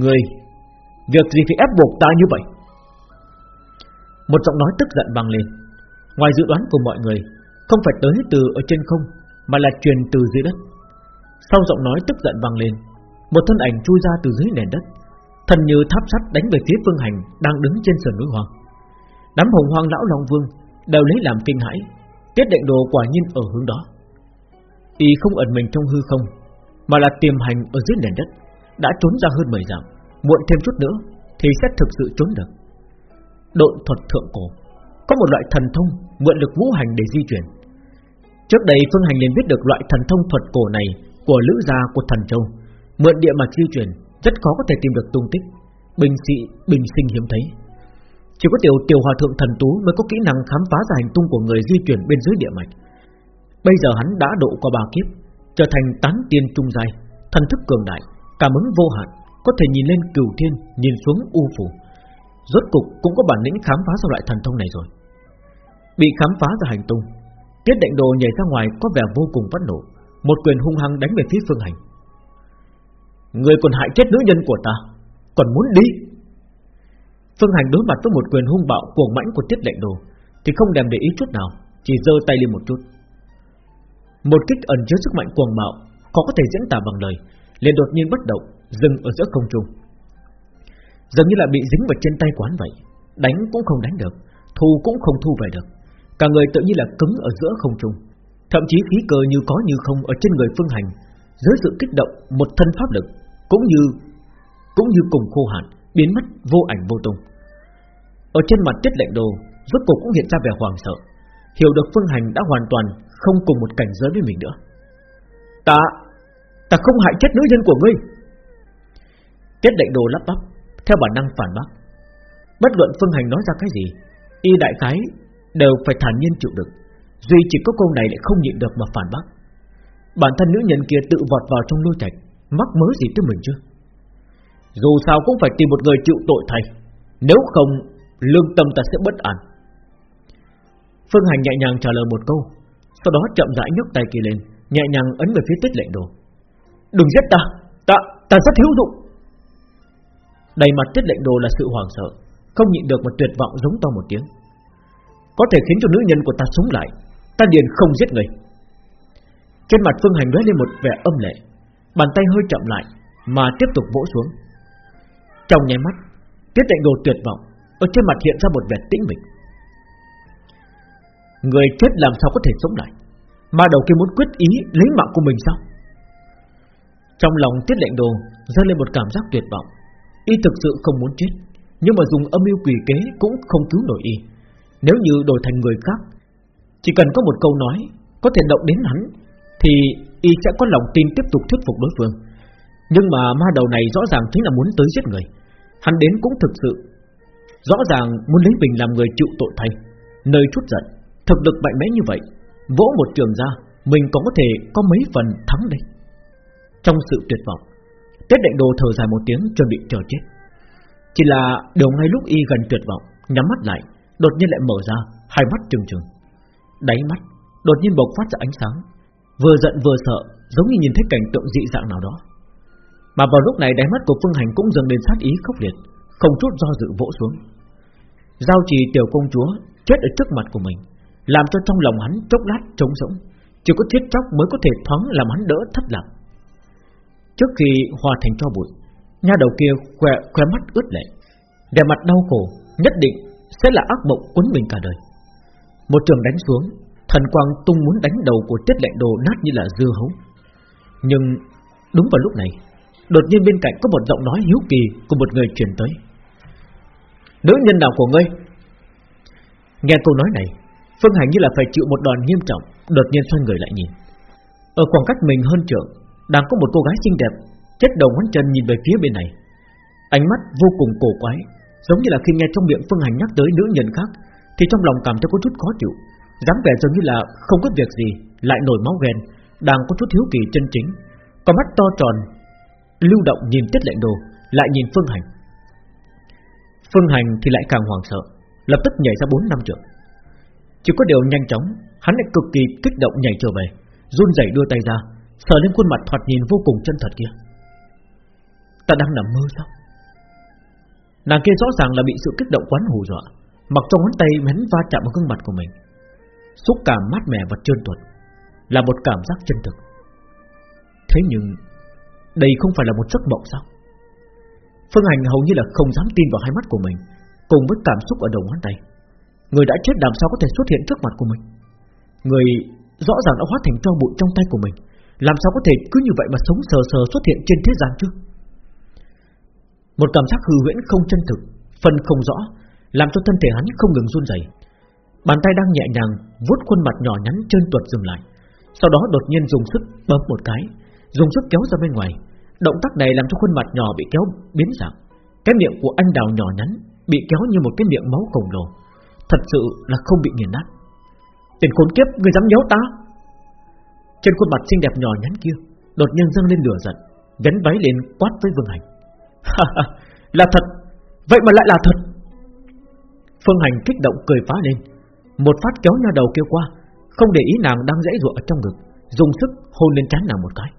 Người, việc gì phải ép buộc ta như vậy? Một giọng nói tức giận vang lên. Ngoài dự đoán của mọi người, không phải tới từ ở trên không, mà là truyền từ dưới đất. Sau giọng nói tức giận vang lên một thân ảnh chui ra từ dưới nền đất. Thần như tháp sắt đánh về phía Phương Hành Đang đứng trên sườn núi hoang. Đám hồng hoang lão Long Vương Đều lấy làm kinh hãi, Tiết định đồ quả nhiên ở hướng đó. Y không ẩn mình trong hư không, Mà là tiềm hành ở dưới nền đất, Đã trốn ra hơn 10 dặm, Muộn thêm chút nữa Thì sẽ thực sự trốn được. Độn thuật thượng cổ, Có một loại thần thông mượn lực ngũ hành để di chuyển. Trước đây Phương Hành liền biết được loại thần thông thuật cổ này của lữ gia của thần châu mượn địa mạch di chuyển, rất khó có thể tìm được tung tích. Bình sĩ bình sinh hiếm thấy. Chỉ có tiểu tiểu hòa thượng thần tú mới có kỹ năng khám phá ra hành tung của người di chuyển bên dưới địa mạch. Bây giờ hắn đã độ qua ba kiếp, trở thành tán tiên trung giai, thần thức cường đại, cảm ứng vô hạn, có thể nhìn lên cửu thiên, nhìn xuống u phủ. Rốt cục cũng có bản lĩnh khám phá ra loại thần thông này rồi. Bị khám phá ra hành tung, tiết định đồ nhảy ra ngoài có vẻ vô cùng phẫn nộ. Một quyền hung hăng đánh về phía Phương Hành. Người còn hại chết nữ nhân của ta, Còn muốn đi? Phương Hành đối mặt với một quyền hung bạo cuồng mãnh của tiết lệnh đồ, Thì không đem để ý chút nào, Chỉ giơ tay lên một chút. Một kích ẩn chứa sức mạnh cuồng bạo, Khó có thể diễn tả bằng lời, liền đột nhiên bất động, Dừng ở giữa không trung. Dường như là bị dính vào trên tay quán vậy, Đánh cũng không đánh được, Thu cũng không thu về được, Cả người tự như là cứng ở giữa không trung. Thậm chí khí cơ như có như không ở trên người Phương Hành, Dưới sự kích động, một thân pháp lực cũng như Cũng như cùng khô hạn, Biến mất vô ảnh vô tung. Ở trên mặt tiết lệnh đồ, Rốt cuộc cũng hiện ra vẻ hoàng sợ. Hiểu được Phương Hành đã hoàn toàn Không cùng một cảnh giới với mình nữa. Ta Ta không hại chết nữ nhân của ngươi. Tiết lệnh đồ lắp bắp, Theo bản năng phản bác. Bất luận Phương Hành nói ra cái gì, Y đại khái đều phải thản nhiên chịu đựng, Duy chỉ có câu này lại không nhịn được mà phản bác. Bản thân nữ nhân kia tự vọt vào trong lôi trạch Mắc mớ gì tới mình chứ? Dù sao cũng phải tìm một người chịu tội thay. Nếu không Lương tâm ta sẽ bất an. Phương Hành nhẹ nhàng trả lời một câu Sau đó chậm rãi nhấc tay kỳ lên Nhẹ nhàng ấn về phía tiết lệnh đồ Đừng giết ta Ta, ta rất hiếu dụng. Đầy mặt tiết lệnh đồ là sự hoảng sợ Không nhịn được một tuyệt vọng giống to một tiếng. Có thể khiến cho nữ nhân của ta sống lại Ta điền không giết người. Trên mặt Phương Hành lóe lên một vẻ âm lệ. Bàn tay hơi chậm lại, Mà tiếp tục vỗ xuống. Trong nháy mắt, Tiết đại đồ tuyệt vọng, Ở trên mặt hiện ra một vẻ tĩnh mịch. Người chết làm sao có thể sống lại? Mà đầu kia muốn quyết ý Lấy mạng của mình sao? Trong lòng tiết lệnh đồ ra lên một cảm giác tuyệt vọng. Y thực sự không muốn chết, Nhưng mà dùng âm mưu quỷ kế Cũng không cứu nổi y. Nếu như đổi thành người khác, chỉ cần có một câu nói Có thể động đến hắn, Thì y sẽ có lòng tin tiếp tục thuyết phục đối phương. Nhưng mà ma đầu này rõ ràng chính là muốn tới giết người. Hắn đến cũng thực sự Rõ ràng muốn lấy mình làm người chịu tội thay. Nơi chút giận, Thực lực mạnh mẽ như vậy, Vỗ một trường ra, Mình còn có thể có mấy phần thắng đây. Trong sự tuyệt vọng, Tết định đồ thở dài một tiếng chuẩn bị chờ chết. Chỉ là đầu ngay lúc y gần tuyệt vọng, Nhắm mắt lại, Đột nhiên lại mở ra, Hai mắt trừng trừng. Đáy mắt, đột nhiên bộc phát ra ánh sáng. Vừa giận vừa sợ Giống như nhìn thấy cảnh tượng dị dạng nào đó. Mà vào lúc này đáy mắt của Phương Hành cũng dâng lên sát ý khốc liệt Không chút do dự vỗ xuống. Giao trì tiểu công chúa Chết ở trước mặt của mình Làm cho trong lòng hắn chốc lát trống rỗng Chỉ có thiết chóc mới có thể thoáng làm hắn đỡ thất lạc. Trước khi hòa thành cho bụi Nha đầu kia khoe, khoe mắt ướt lệ Vẻ mặt đau khổ Nhất định sẽ là ác mộng quấn mình cả đời. Một trường đánh xuống Thần quang tung muốn đánh đầu của tiết lệnh đồ nát như là dưa hấu. Nhưng Đúng vào lúc này, Đột nhiên bên cạnh có một giọng nói hiếu kỳ Của một người truyền tới. Nữ nhân nào của ngươi? Nghe câu nói này, Phương Hành như là phải chịu một đòn nghiêm trọng, Đột nhiên xoay người lại nhìn. Ở khoảng cách mình hơn trượng, Đang có một cô gái xinh đẹp, Chết đầu ngón chân nhìn về phía bên này. Ánh mắt vô cùng cổ quái, Giống như là khi nghe trong miệng Phương Hành nhắc tới nữ nhân khác, Thì trong lòng cảm thấy có chút khó chịu dáng vẻ giống như là không có việc gì, Lại nổi máu ghen, Đang có chút hiếu kỳ chân chính. Có mắt to tròn, Lưu động nhìn tiết lệnh đồ, Lại nhìn Phương Hành. Phương Hành thì lại càng hoảng sợ, Lập tức nhảy ra 4 năm trượng. Chỉ có điều nhanh chóng, Hắn lại cực kỳ kích động nhảy trở về, Run rẩy đưa tay ra, Sờ lên khuôn mặt thoạt nhìn vô cùng chân thật kia. Ta đang nằm mơ sao? Nàng kia rõ ràng là bị sự kích động quán hù dọa, Mặc trong ngón tay hắn va chạm vào gương mặt của mình. Xúc cảm mát mẻ và trơn tuột Là một cảm giác chân thực. Thế nhưng, Đây không phải là một giấc mộng sao? Phương Hành hầu như là không dám tin vào hai mắt của mình Cùng với cảm xúc ở đầu ngón tay. Người đã chết làm sao có thể xuất hiện trước mặt của mình? Người rõ ràng đã hóa thành tro bụi trong tay của mình, Làm sao có thể cứ như vậy mà sống sờ sờ xuất hiện trên thế gian chứ? Một cảm giác hư huyễn không chân thực, Phân không rõ, Làm cho thân thể hắn không ngừng run rẩy. Bàn tay đang nhẹ nhàng vuốt khuôn mặt nhỏ nhắn trơn tuột dừng lại. Sau đó đột nhiên dùng sức bấm một cái, Dùng sức kéo ra bên ngoài. Động tác này làm cho khuôn mặt nhỏ bị kéo biến dạng. Cái miệng của anh đào nhỏ nhắn Bị kéo như một cái miệng máu khổng lồ. Thật sự là không bị nghiền nát. Tiền khốn kiếp, người dám nhéo ta. Trên khuôn mặt xinh đẹp nhỏ nhắn kia, Đột nhiên dâng lên lửa giận Vén váy lên quát với Vương Hành. Là thật. Vậy mà lại là thật. Phương Hành kích động cười phá lên. Một phát kéo nha đầu kêu qua, Không để ý nàng đang dãy ruộng ở trong ngực, Dùng sức hôn lên trán nàng một cái.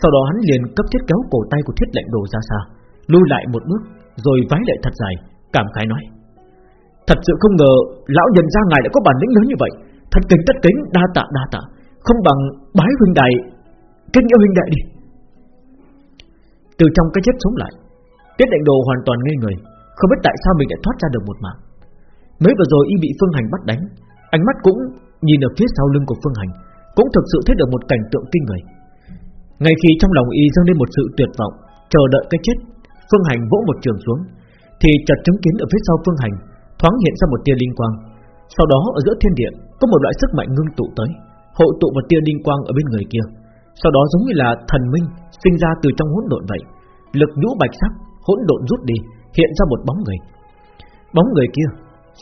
Sau đó hắn liền cấp thiết kéo cổ tay của thiết lệnh đồ ra xa Lui lại một bước, Rồi vái lại thật dài, Cảm khái nói, Thật sự không ngờ Lão nhân ra ngài đã có bản lĩnh lớn như vậy, Thật kính tất kính, đa tạ đa tạ, Không bằng bái huynh đại Kính yêu huynh đại đi. Từ trong cái chết sống lại Tiết định đồ hoàn toàn ngây người, Không biết tại sao mình lại thoát ra được một mạng. Mới vừa rồi y bị Phương Hành bắt đánh Ánh mắt cũng nhìn ở phía sau lưng của Phương Hành Cũng thực sự thấy được một cảnh tượng kinh người Ngay khi trong lòng y dâng lên một sự tuyệt vọng Chờ đợi cái chết Phương Hành vỗ một trường xuống Thì chợt chứng kiến ở phía sau Phương Hành thoáng hiện ra một tia linh quang. Sau đó ở giữa thiên địa có một loại sức mạnh ngưng tụ tới, hội tụ một tia linh quang ở bên người kia. Sau đó giống như là thần minh sinh ra từ trong hỗn độn vậy, lực nhũ bạch sắc hỗn độn rút đi, hiện ra một bóng người. Bóng người kia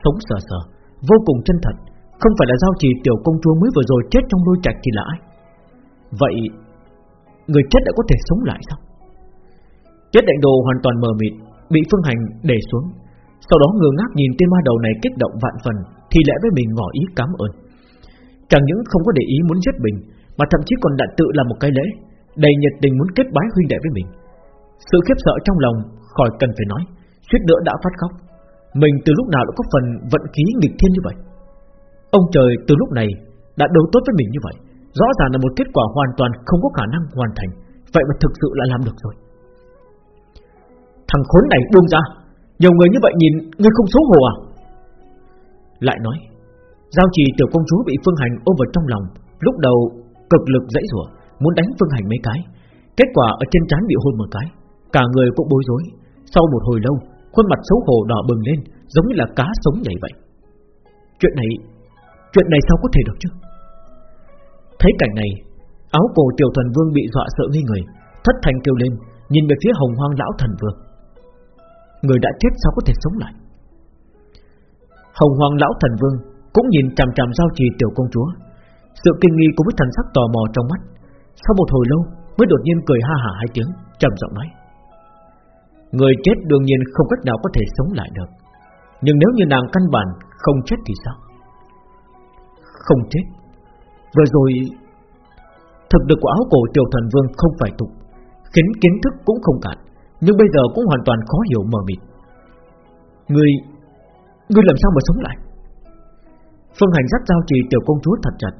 sống sờ sờ, vô cùng chân thật, không phải là giao trì tiểu công chúa mới vừa rồi chết trong lôi trạch thì là ai? Vậy người chết đã có thể sống lại sao? Chết đại đồ hoàn toàn mờ mịt, bị phương hành để xuống, sau đó ngơ ngác nhìn tên ma đầu này kích động vạn phần Thì lẽ với mình ngỏ ý cảm ơn Chẳng những không có để ý muốn giết mình Mà thậm chí còn đã tự làm một cái lễ Đầy nhiệt tình muốn kết bái huynh đệ với mình Sự khiếp sợ trong lòng Khỏi cần phải nói Suýt nữa đã phát khóc mình từ lúc nào đã có phần vận khí nghịch thiên như vậy? Ông trời từ lúc này Đã đấu tốt với mình như vậy, Rõ ràng là một kết quả hoàn toàn không có khả năng hoàn thành. Vậy mà thực sự là làm được rồi. Thằng khốn này buông ra, nhiều người như vậy nhìn Ngươi không xấu hổ à? Lại nói, Giao trì tiểu công chúa bị Phương Hành ôm vào trong lòng, Lúc đầu cực lực dãy rủa, Muốn đánh Phương Hành mấy cái. Kết quả ở trên trán bị hôn một cái, Cả người cũng bối rối. Sau một hồi lâu Khuôn mặt xấu hổ đỏ bừng lên, Giống như là cá sống nhảy vậy. Chuyện này Chuyện này sao có thể được chứ? Thấy cảnh này, Áo cổ tiểu thần vương bị dọa sợ nghi người, Thất thành kêu lên, Nhìn về phía hồng hoang lão thần vương. Người đã chết sao có thể sống lại? Hồng Hoàng Lão Thần Vương Cũng nhìn chằm chằm giao trì tiểu công chúa. Sự kinh nghi cùng với thần sắc tò mò trong mắt. Sau một hồi lâu, Mới đột nhiên cười ha hả hai tiếng, trầm giọng nói. Người chết đương nhiên không cách nào có thể sống lại được. Nhưng nếu như nàng căn bản Không chết thì sao? Không chết. Vừa rồi, Thực lực của áo cổ tiểu thần vương không phải tục Khiến kiến thức cũng không cạn, nhưng bây giờ cũng hoàn toàn khó hiểu mờ mịt. Người người làm sao mà sống lại? Phương Hành rất giao trì tiểu công chúa thật chặt,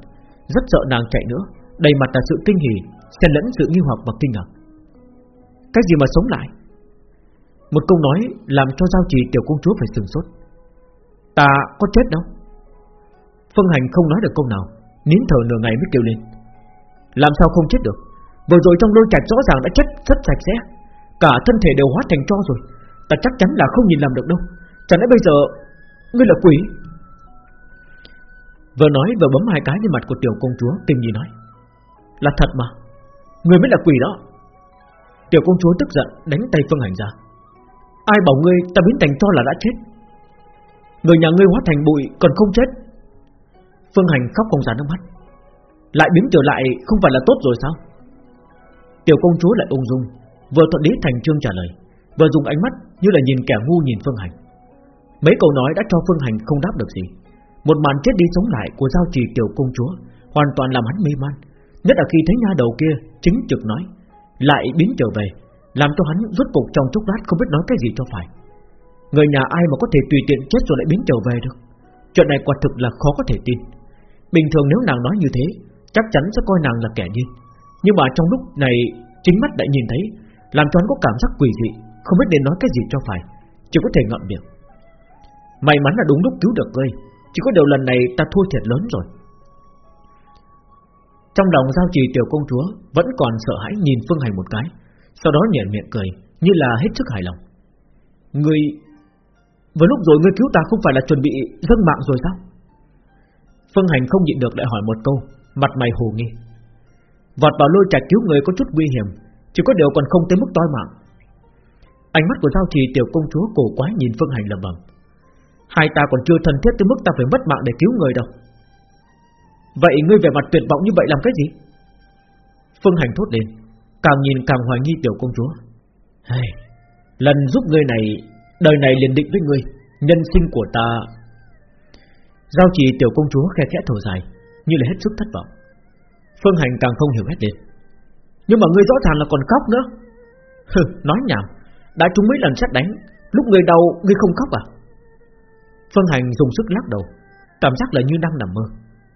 Rất sợ nàng chạy nữa, Đầy mặt là sự kinh hỉ, Xen lẫn sự nghi hoặc và kinh ngạc. Cái gì mà sống lại? Một câu nói làm cho giao trì tiểu công chúa phải sừng sốt. Ta có chết đâu? Phương Hành không nói được câu nào, Nín thở nửa ngày mới kêu lên. Làm sao không chết được? Vừa rồi trong lôi chạch rõ ràng đã chết rất sạch sẽ. Cả thân thể đều hóa thành cho rồi. Ta chắc chắn là không nhìn làm được đâu. Chẳng lẽ bây giờ Ngươi là quỷ? Vừa nói vừa bấm hai cái lên mặt của tiểu công chúa Tình gì nói. Là thật mà. Ngươi mới là quỷ đó. Tiểu công chúa tức giận, đánh tay Phương Hành ra. Ai bảo ngươi ta biến thành cho là đã chết? Người nhà ngươi hóa thành bụi còn không chết? Phương Hành khóc không ra nước mắt. Lại biến trở lại không phải là tốt rồi sao? Tiểu công chúa lại ung dung, Vừa thuận lý thành trương trả lời, Vừa dùng ánh mắt như là nhìn kẻ ngu nhìn Phương Hành. Mấy câu nói đã cho Phương Hành không đáp được gì. Một màn chết đi sống lại của giao trì tiểu công chúa Hoàn toàn làm hắn mê man, Nhất là khi thấy nha đầu kia Chính trực nói, Lại biến trở về làm cho hắn rốt cục trong chốc lát không biết nói cái gì cho phải. Người nhà ai mà có thể tùy tiện chết rồi lại biến trở về được? Chuyện này quả thực là khó có thể tin. Bình thường nếu nàng nói như thế, Chắc chắn sẽ coi nàng là kẻ điên. Nhưng mà trong lúc này, Chính mắt đã nhìn thấy, Làm cho hắn có cảm giác quỷ dị, Không biết nên nói cái gì cho phải, Chỉ có thể ngậm miệng. May mắn là đúng lúc cứu được ngươi, Chỉ có điều lần này ta thua thiệt lớn rồi. Trong lòng giao trì tiểu công chúa, Vẫn còn sợ hãi nhìn Phương Hành một cái. Sau đó nhẹ miệng cười, Như là hết sức hài lòng. Ngươi Vừa lúc rồi ngươi cứu ta không phải là chuẩn bị dâng mạng rồi sao? Phương Hành không nhịn được lại hỏi một câu, Mặt mày hồ nghi. Vọt vào lôi trạch cứu người có chút nguy hiểm, Chỉ có điều còn không tới mức toi mạng. Ánh mắt của giao trì tiểu công chúa cổ quái nhìn Phương Hành lầm bầm Hai ta còn chưa thân thiết tới mức ta phải mất mạng để cứu người đâu. Vậy ngươi về mặt tuyệt vọng như vậy làm cái gì? Phương Hành thốt lên. Càng nhìn càng hoài nghi tiểu công chúa. Hey, Lần giúp ngươi này Đời này liền định với ngươi Nhân sinh của ta. Giao trì tiểu công chúa khe khẽ thở dài Như là hết sức thất vọng. Phương Hành càng không hiểu hết lên. Nhưng mà ngươi rõ ràng là còn khóc nữa. Hừ, nói nhảm Đã trúng mấy lần xét đánh Lúc ngươi đau, ngươi không khóc à? Phương Hành dùng sức lắc đầu Cảm giác là như đang nằm mơ.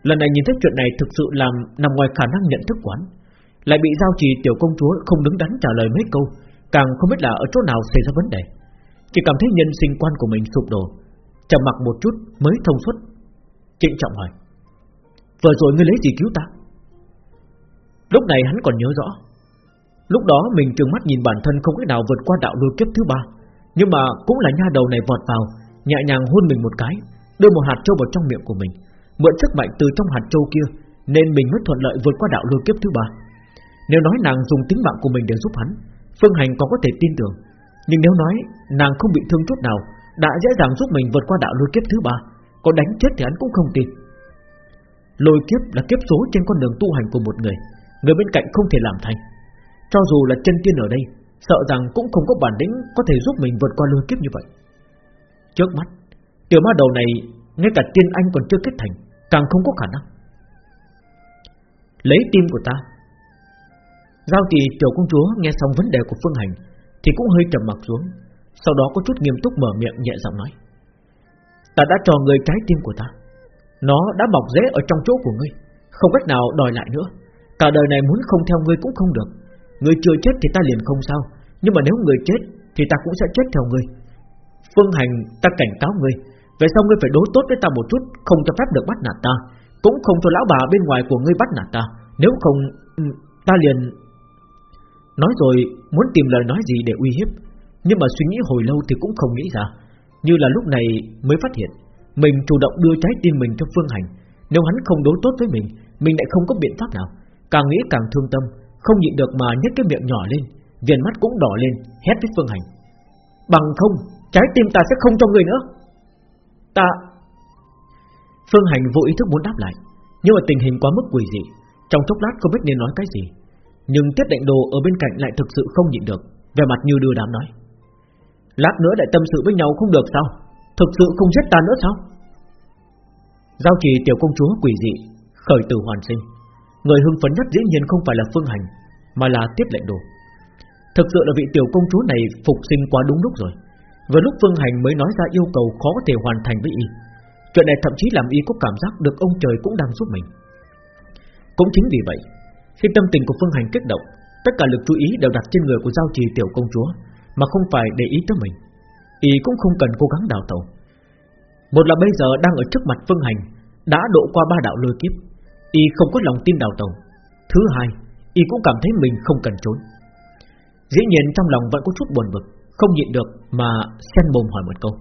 Lần này nhìn thấy chuyện này thực sự làm nằm ngoài khả năng nhận thức quán lại bị giao trì tiểu công chúa không đứng đắn trả lời mấy câu, Càng không biết là ở chỗ nào xảy ra vấn đề. Chỉ cảm thấy nhân sinh quan của mình sụp đổ, trầm mặc một chút mới thông suốt. Trịnh trọng hỏi, Vừa rồi ngươi lấy gì cứu ta? Lúc này hắn còn nhớ rõ, Lúc đó mình trừng mắt nhìn bản thân không cách nào vượt qua đạo lôi kiếp thứ ba, Nhưng mà cũng là nha đầu này vọt vào, Nhẹ nhàng hôn mình một cái, Đưa một hạt châu vào trong miệng của mình, Mượn sức mạnh từ trong hạt châu kia, Nên mình mới thuận lợi vượt qua đạo lôi kiếp thứ ba. Nếu nói nàng dùng tính mạng của mình để giúp hắn, Phương Hành còn có thể tin tưởng. Nhưng nếu nói nàng không bị thương chút nào, Đã dễ dàng giúp mình vượt qua đạo lôi kiếp thứ ba, Có đánh chết thì hắn cũng không tin. Lôi kiếp là kiếp số trên con đường tu hành của một người Người bên cạnh không thể làm thành. Cho dù là chân tiên ở đây, Sợ rằng cũng không có bản lĩnh Có thể giúp mình vượt qua lôi kiếp như vậy. Trước mắt, Tiểu ma đầu này Ngay cả tiên anh còn chưa kết thành, Càng không có khả năng. Lấy tim của ta Giao tỷ tiểu công chúa nghe xong vấn đề của Phương Hành, Thì cũng hơi trầm mặt xuống, Sau đó có chút nghiêm túc mở miệng nhẹ giọng nói. Ta đã cho người trái tim của ta, Nó đã bọc rễ ở trong chỗ của ngươi, Không cách nào đòi lại nữa. Cả đời này muốn không theo ngươi cũng không được, Ngươi chưa chết thì ta liền không sao, Nhưng mà nếu ngươi chết Thì ta cũng sẽ chết theo ngươi. Phương Hành, ta cảnh cáo ngươi, Về sau ngươi phải đối tốt với ta một chút, Không cho phép được bắt nạt ta, Cũng không cho lão bà bên ngoài của ngươi bắt nạt ta. Nếu không, ta liền Nói rồi, muốn tìm lời nói gì để uy hiếp. Nhưng mà suy nghĩ hồi lâu thì cũng không nghĩ ra. Như là lúc này mới phát hiện, Mình chủ động đưa trái tim mình cho Phương Hành. Nếu hắn không đối tốt với mình Mình lại không có biện pháp nào. Càng nghĩ càng thương tâm, Không nhịn được mà nhếch cái miệng nhỏ lên, Viền mắt cũng đỏ lên, Hét với Phương Hành. Bằng không, Trái tim ta sẽ không cho người nữa. Ta Phương Hành vô ý thức muốn đáp lại, Nhưng mà tình hình quá mức quỷ dị. Trong chốc lát không biết nên nói cái gì. Nhưng tiết định đồ ở bên cạnh lại thực sự không nhịn được. Về mặt như đưa đám nói, Lát nữa lại tâm sự với nhau không được sao? Thực sự không giết ta nữa sao? Giao trì tiểu công chúa quỷ dị, Khởi tử hoàn sinh. Người hưng phấn nhất dĩ nhiên không phải là Phương Hành, Mà là tiết lệnh đồ. Thực sự là vị tiểu công chúa này phục sinh quá đúng lúc rồi. Vừa lúc Phương Hành mới nói ra yêu cầu khó có thể hoàn thành với y. Chuyện này thậm chí làm y có cảm giác được ông trời cũng đang giúp mình. Cũng chính vì vậy khi tâm tình của Phương Hành kích động, Tất cả lực chú ý đều đặt trên người của giao trì tiểu công chúa, Mà không phải để ý tới mình. Y cũng không cần cố gắng đào tẩu. Một là bây giờ đang ở trước mặt Phương Hành, Đã độ qua ba đạo lôi kiếp, Y không có lòng tin đào tẩu. Thứ hai, Y cũng cảm thấy mình không cần trốn. Dĩ nhiên trong lòng vẫn có chút buồn bực, Không nhịn được mà xen mồm hỏi một câu.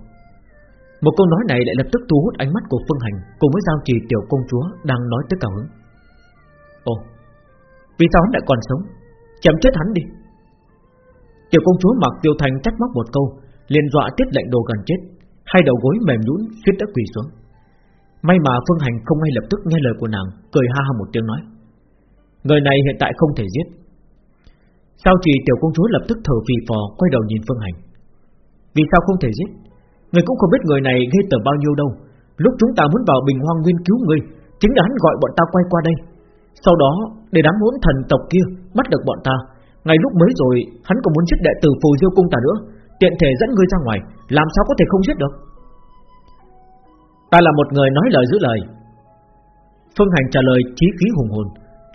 Một câu nói này lại lập tức thu hút ánh mắt của Phương Hành Cùng với giao trì tiểu công chúa Đang nói tới cảm hứng. Ồ vì sao hắn lại còn sống? Chém chết hắn đi. Tiểu công chúa mặc tiêu thành trách móc một câu, liền dọa tiết lệnh đồ gần chết. Hai đầu gối mềm nhũn, suýt đã quỳ xuống. May mà Phương Hành không ngay lập tức nghe lời của nàng, Cười ha ha một tiếng nói, Người này hiện tại không thể giết. Sao chỉ tiểu công chúa lập tức thở phì phò, Quay đầu nhìn Phương Hành. Vì sao không thể giết? Người cũng không biết người này gây tờ bao nhiêu đâu. Lúc chúng ta muốn vào bình hoang nguyên cứu người, Chính là hắn gọi bọn ta quay qua đây. Sau đó, để đám hỗn thần tộc kia Bắt được bọn ta ngày lúc mới rồi, hắn còn muốn giết đệ tử phù diêu cung ta nữa, Tiện thể dẫn ngươi ra ngoài, Làm sao có thể không giết được? Ta là một người nói lời giữ lời. Phương Hành trả lời chí khí hùng hồn,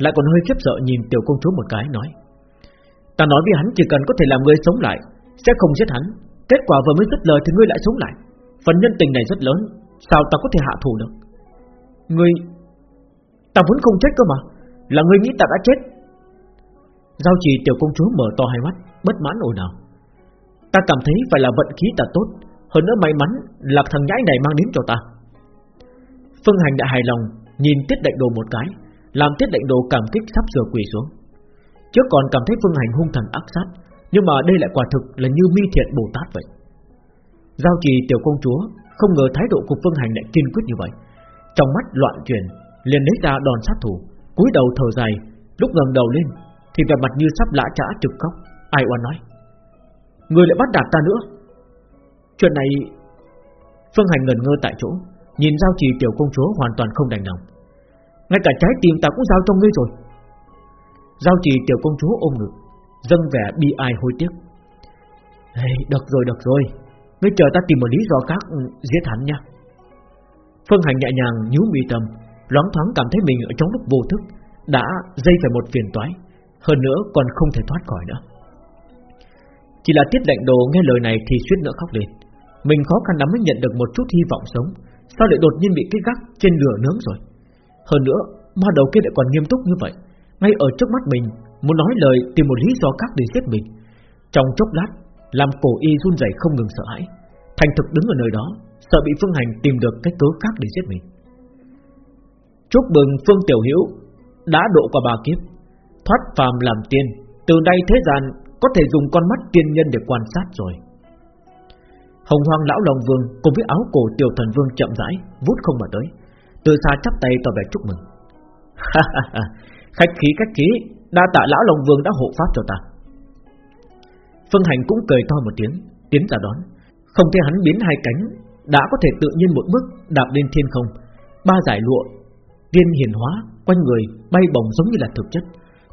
Lại còn hơi khiếp sợ nhìn tiểu công chúa một cái, nói, Ta nói với hắn chỉ cần có thể làm ngươi sống lại, Sẽ không giết hắn. Kết quả vừa mới dứt lời thì ngươi lại sống lại. Phần nhân tình này rất lớn, Sao ta có thể hạ thủ được? Ngươi, Ta vốn không chết cơ mà. Là ngươi nghĩ ta đã chết. Giao trì tiểu công chúa mở to hai mắt, Bất mãn ồn ào. Ta cảm thấy phải là vận khí ta tốt, Hơn nữa may mắn là thằng nhãi này mang đến cho ta. Phương Hành đã hài lòng, Nhìn tiết đại đồ một cái, Làm tiết đại đồ cảm kích sắp sửa quỳ xuống. Trước còn cảm thấy Phương Hành hung thần ác sát, Nhưng mà đây lại quả thực là như mi thiện Bồ Tát vậy. Giao trì tiểu công chúa Không ngờ thái độ của Phương Hành lại kiên quyết như vậy. Trong mắt loạn chuyển, liền lấy ra đòn sát thủ cúi đầu thở dài Lúc ngẩng đầu lên Thì vẻ mặt như sắp lã trả trực khóc Ai oan nói. Người lại bắt đạt ta nữa. Chuyện này Phương Hành ngẩn ngơ tại chỗ Nhìn giao trì tiểu công chúa hoàn toàn không đành lòng. Ngay cả trái tim ta cũng giao cho ngươi rồi. Giao trì tiểu công chúa ôm ngực Dâng vẻ bi ai hối tiếc. Hey, Được rồi được rồi. Ngươi chờ ta tìm một lý do khác ừ, Giết hắn nha Phương Hành nhẹ nhàng nhú mi tâm Loáng thoáng cảm thấy mình ở trong lúc vô thức, Đã dây phải một phiền toái, Hơn nữa còn không thể thoát khỏi nữa. Chỉ là tiết lệnh đồ nghe lời này Thì suýt nữa khóc lên. Mình khó khăn lắm mới nhận được một chút hy vọng sống, Sao lại đột nhiên bị cái gác trên lửa nướng rồi? Hơn nữa, Ma đầu kia lại còn nghiêm túc như vậy, Ngay ở trước mắt mình, Muốn nói lời tìm một lý do khác để giết mình. Trong chốc lát Làm cổ y run rẩy không ngừng sợ hãi, Thành thực đứng ở nơi đó, Sợ bị Phương Hành tìm được cái cớ khác để giết mình. Chúc mừng Phương Tiểu Hữu Đã độ qua ba kiếp Thoát phàm làm tiên Từ đây thế gian có thể dùng con mắt tiên nhân để quan sát rồi Hồng Hoang lão Long Vương cùng với áo cổ Tiểu Thần Vương chậm rãi vút không mà tới, từ xa chắp tay tỏ vẻ chúc mừng. khách khí khách khí, đa tạ lão Long Vương đã hộ pháp cho ta. Phương Hành cũng cười to một tiếng, tiến ra đón, không thấy hắn biến hai cánh, đã có thể tự nhiên một bước đạp lên thiên không, ba giải lụa, tiên hiền hóa quanh người bay bổng giống như là thực chất,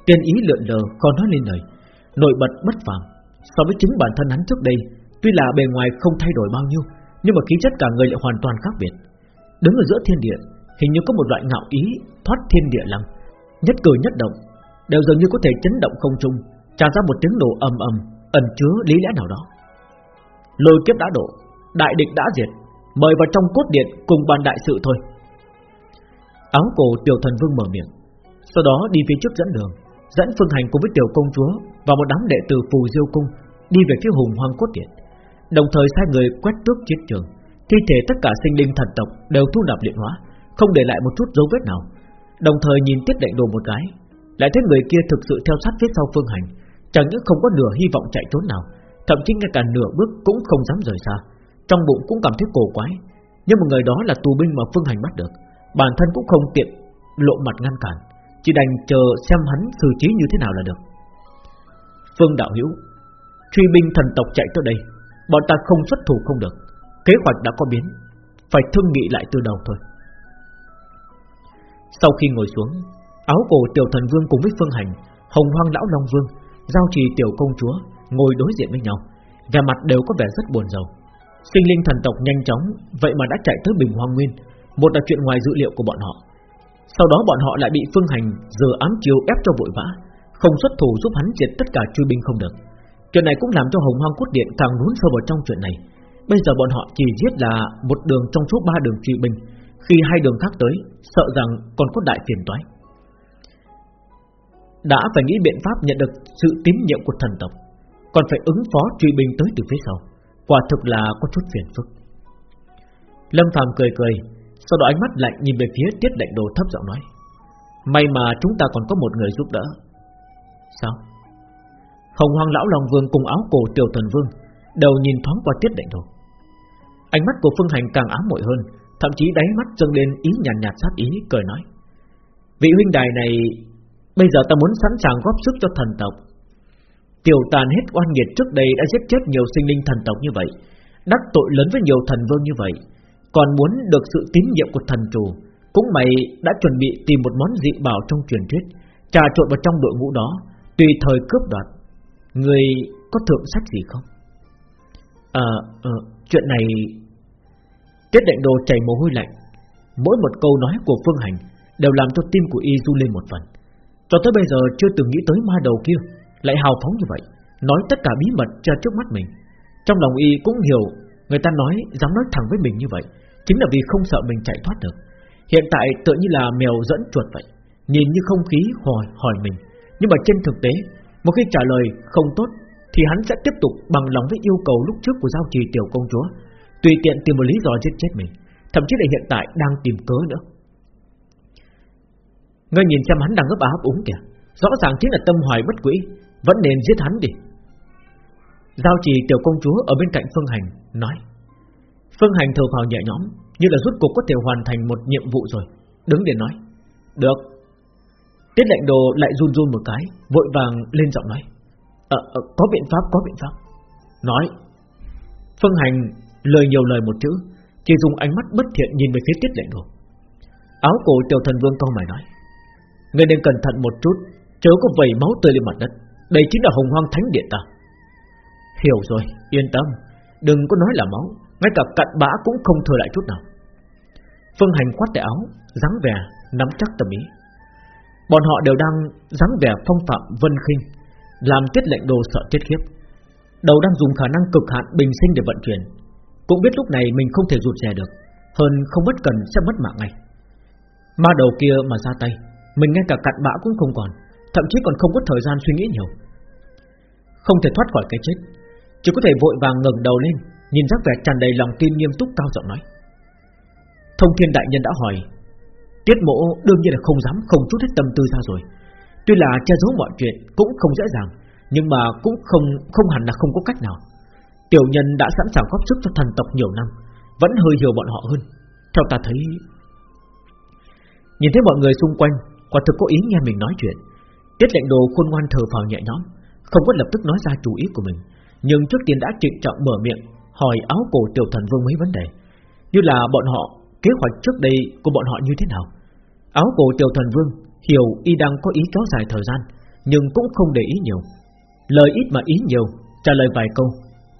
tiên ý lượn lờ còn nói lên lời, nổi bật bất phàm. So với chính bản thân hắn trước đây Tuy là bề ngoài không thay đổi bao nhiêu Nhưng mà khí chất cả người lại hoàn toàn khác biệt. Đứng ở giữa thiên địa Hình như có một loại ngạo ý thoát thiên địa lăng. Nhất cử nhất động Đều dường như có thể chấn động không trung Tràn ra một tiếng nổ ầm ầm Ẩn chứa lý lẽ nào đó. Lôi kiếp đã đổ Đại địch đã diệt Mời vào trong cốt điện cùng bàn đại sự thôi. Áo cổ tiểu thần vương mở miệng. Sau đó đi phía trước dẫn đường, Dẫn phương hành cùng với tiểu công chúa Và một đám đệ tử phù diêu cung Đi về phía hùng hoang cốt điện. Đồng thời sai người quét tước chiến trường, Thi thể tất cả sinh linh thần tộc Đều thu nạp luyện hóa, Không để lại một chút dấu vết nào. Đồng thời nhìn tiết đại đồ một cái, Lại thấy người kia thực sự theo sát phía sau phương hành, Chẳng những không có nửa hy vọng chạy trốn nào, Thậm chí ngay cả nửa bước cũng không dám rời xa, Trong bụng cũng cảm thấy cổ quái, Nhưng mà người đó là tù binh mà phương hành bắt được. Bản thân cũng không tiện lộ mặt ngăn cản, Chỉ đành chờ xem hắn xử trí như thế nào là được. Phương đạo hữu, Truy binh thần tộc chạy tới đây, Bọn ta không xuất thủ không được, Kế hoạch đã có biến, Phải thương nghị lại từ đầu thôi. Sau khi ngồi xuống, Áo cổ tiểu thần vương cùng với phương hành, Hồng hoang lão long vương, Giao trì tiểu công chúa, Ngồi đối diện với nhau, vẻ mặt đều có vẻ rất buồn rầu. Sinh linh thần tộc nhanh chóng, Vậy mà đã chạy tới bình hoang nguyên một là chuyện ngoài dữ liệu của bọn họ. Sau đó bọn họ lại bị phương hành Giờ ám chiếu ép cho vội vã Không xuất thủ giúp hắn diệt tất cả truy binh không được. Chuyện này cũng làm cho Hồng Hoang Cốt Điện càng lún sâu vào trong chuyện này. Bây giờ bọn họ chỉ giết là một đường trong số ba đường truy binh, khi hai đường khác tới, sợ rằng còn có đại phiền toái. Đã phải nghĩ biện pháp nhận được sự tín nhiệm của thần tộc Còn phải ứng phó truy binh tới từ phía sau. Quả thực là có chút phiền phức. Lâm Phàm cười cười sau đó ánh mắt lạnh nhìn về phía tiết lệnh đồ thấp giọng nói May mà chúng ta còn có một người giúp đỡ. Sao? Hồng Hoang Lão Long Vương cùng áo cổ Tiểu Thần Vương Đầu nhìn thoáng qua tiết lệnh đồ. Ánh mắt của Phương Hành càng ám muội hơn Thậm chí đáy mắt dâng lên ý nhàn nhạt, nhạt sát ý Cười nói Vị huynh đài này Bây giờ ta muốn sẵn sàng góp sức cho thần tộc. Tiểu tàn hết oan nghiệt trước đây Đã giết chết nhiều sinh linh thần tộc như vậy Đắc tội lớn với nhiều thần vương như vậy còn muốn được sự tín nhiệm của thần chủ. Cũng mày đã chuẩn bị tìm một món dị bảo trong truyền thuyết Trà trộn vào trong đội ngũ đó Tùy thời cướp đoạt. Người có thượng sách gì không? À, à chuyện này Tiết định đồ chảy mồ hôi lạnh. Mỗi một câu nói của Phương Hành Đều làm cho tim của y du lên một phần. Cho tới bây giờ chưa từng nghĩ tới ma đầu kia Lại hào phóng như vậy Nói tất cả bí mật ra trước mắt mình. Trong lòng y cũng hiểu Người ta nói dám nói thẳng với mình như vậy Chính là vì không sợ mình chạy thoát được. Hiện tại tự như là mèo dẫn chuột vậy, Nhìn như không khí hỏi hỏi mình. Nhưng mà trên thực tế, Một khi trả lời không tốt, Thì hắn sẽ tiếp tục bằng lòng với yêu cầu lúc trước của giao trì tiểu công chúa, Tùy tiện tìm một lý do giết chết mình, Thậm chí là hiện tại đang tìm cớ nữa. Ngươi nhìn xem hắn đang ấp áp úng kìa, Rõ ràng chính là tâm hoài bất quỷ, Vẫn nên giết hắn đi. Giao trì tiểu công chúa ở bên cạnh Phương Hành Nói Phương Hành thở phào nhẹ nhõm Như là rút cuộc có thể hoàn thành một nhiệm vụ rồi. Đứng để nói Được. Tiết lệnh đồ lại run run một cái Vội vàng lên giọng nói à, à, Có biện pháp có biện pháp. Nói Phương Hành lời nhiều lời một chữ Chỉ dùng ánh mắt bất thiện nhìn về phía tiết lệnh đồ. Áo cổ tiểu thần vương con mày nói Người nên cẩn thận một chút Chớ có vẩy máu tươi lên mặt đất. Đây chính là hồng hoang thánh điện ta. Hiểu rồi, yên tâm Đừng có nói là máu. Ngay cả cặn bã cũng không thừa lại chút nào. Phương Hành khoát tay áo dáng vẻ, nắm chắc tâm ý. Bọn họ đều đang dáng vẻ phong phạm vân khinh Làm tiết lệnh đồ sợ chết khiếp. Đầu đang dùng khả năng cực hạn bình sinh để vận chuyển. Cũng biết lúc này mình không thể rụt rè được Hơn không bất cần sẽ mất mạng ngay. Ma đầu kia mà ra tay mình ngay cả cặn bã cũng không còn Thậm chí còn không có thời gian suy nghĩ nhiều. Không thể thoát khỏi cái chết Chỉ có thể vội vàng ngẩng đầu lên Nhìn giác vẻ tràn đầy lòng tin nghiêm túc cao giọng nói. Thông thiên đại nhân đã hỏi. Tiết mộ đương nhiên là không dám, Không chút hết tâm tư ra rồi. Tuy là che giấu mọi chuyện cũng không dễ dàng, Nhưng mà cũng không không hẳn là không có cách nào. Tiểu nhân đã sẵn sàng góp sức cho thần tộc nhiều năm, Vẫn hơi hiểu bọn họ hơn. Theo ta thấy, Nhìn thấy mọi người xung quanh, Quả thực có ý nghe mình nói chuyện. Tiết lệnh đồ khôn ngoan thờ phào nhẹ nhõm, Không có lập tức nói ra chủ ý của mình, Nhưng trước tiên đã trịnh trọng mở miệng Hỏi áo cổ tiểu thần vương mấy vấn đề. Như là bọn họ, Kế hoạch trước đây của bọn họ như thế nào? Áo cổ tiểu thần vương Hiểu y đang có ý kéo dài thời gian, Nhưng cũng không để ý nhiều. Lời ít mà ý nhiều, Trả lời vài câu,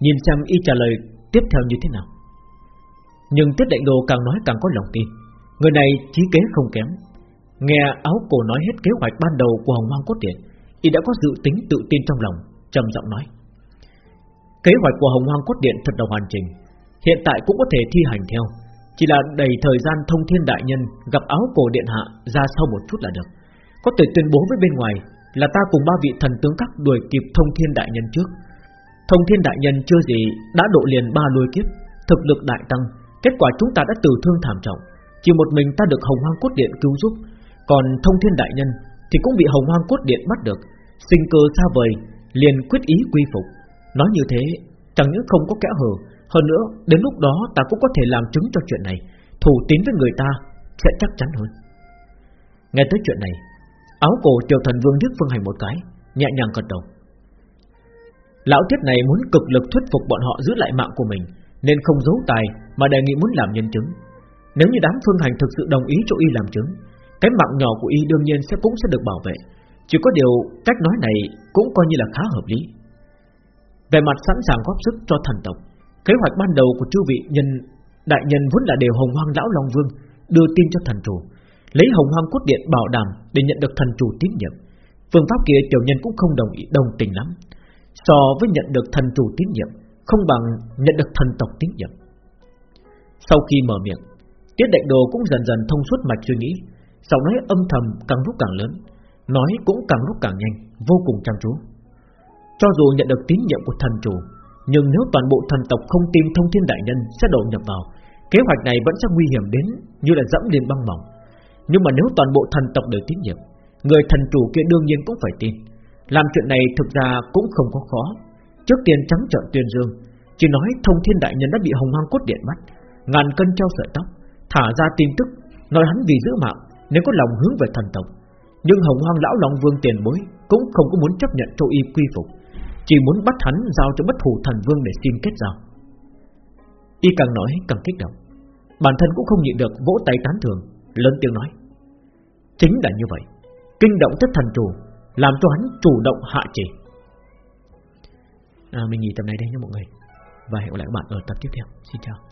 Nhìn xem y trả lời tiếp theo như thế nào. Nhưng tiết đại đồ càng nói càng có lòng tin. Người này trí kế không kém. Nghe áo cổ nói hết kế hoạch ban đầu của Hồng Hoang Cốt Điện, Y đã có dự tính tự tin trong lòng, trầm giọng nói. Kế hoạch của Hồng Hoang Cốt Điện thật là hoàn chỉnh, Hiện tại cũng có thể thi hành theo. Chỉ là đầy thời gian thông thiên đại nhân Gặp áo cổ điện hạ ra sau một chút là được. Có thể tuyên bố với bên ngoài Là ta cùng ba vị thần tướng các đuổi kịp thông thiên đại nhân trước. Thông thiên đại nhân chưa gì Đã độ liền ba lôi kiếp, Thực lực đại tăng, Kết quả chúng ta đã tử thương thảm trọng. Chỉ một mình ta được Hồng Hoang Cốt Điện cứu giúp, còn thông thiên đại nhân Thì cũng bị hồng hoang cốt điện bắt được, Sinh cơ xa vời, Liền quyết ý quy phục. Nói như thế, Chẳng những không có kẽ hở, Hơn nữa, đến lúc đó ta cũng có thể làm chứng cho chuyện này. Thủ tín với người ta Sẽ chắc chắn hơn. Nghe tới chuyện này, Áo cổ triều thần vương điếc phương hành một cái, Nhẹ nhàng gật đầu. Lão tiết này muốn cực lực thuyết phục bọn họ giữ lại mạng của mình, Nên không giấu tài Mà đề nghị muốn làm nhân chứng. Nếu như đám phương hành thực sự đồng ý cho y làm chứng, cái mạng nhỏ của y đương nhiên sẽ cũng sẽ được bảo vệ. Chỉ có điều cách nói này Cũng coi như là khá hợp lý. Về mặt sẵn sàng góp sức cho thần tộc, Kế hoạch ban đầu của chư vị nhân, Đại nhân vốn là đều hồng hoang lão Long Vương Đưa tin cho thần chủ, Lấy hồng hoang cốt điện bảo đảm Để nhận được thần chủ tín nhiệm. Phương pháp kia tiểu nhân cũng không đồng ý, đồng tình lắm. So với nhận được thần chủ tín nhiệm, Không bằng nhận được thần tộc tín nhiệm. Sau khi mở miệng, Tiết đại đồ cũng dần dần thông suốt mạch suy nghĩ, Giọng nói âm thầm càng lúc càng lớn, Nói cũng càng lúc càng nhanh, Vô cùng chăm chú. Cho dù nhận được tín nhiệm của thần chủ, Nhưng nếu toàn bộ thần tộc không tin thông thiên đại nhân Sẽ đổ nhập vào, Kế hoạch này vẫn sẽ nguy hiểm đến Như là dẫm lên băng mỏng. Nhưng mà nếu toàn bộ thần tộc đều tín nhiệm, Người thần chủ kia đương nhiên cũng phải tin. Làm chuyện này thực ra cũng không có khó. Trước tiên trắng trợn tuyên dương, Chỉ nói thông thiên đại nhân đã bị hồng hoang cốt điện mắt Ngàn cân treo sợi tóc, Thả ra tin tức, Nói hắn vì giữ mạng Nên có lòng hướng về thần tộc. Nhưng hồng hoang lão long vương tiền bối Cũng không có muốn chấp nhận cho y quy phục. Chỉ muốn bắt hắn giao cho bất hủ thần vương Để xin kết giao. Y càng nói càng kích động. Bản thân cũng không nhịn được vỗ tay tán thường Lớn tiếng nói. Chính là như vậy Kinh động tới thần chủ Làm cho hắn chủ động hạ chỉ à, Mình nghỉ tập này đây nha mọi người Và hẹn gặp lại các bạn ở tập tiếp theo. Xin chào.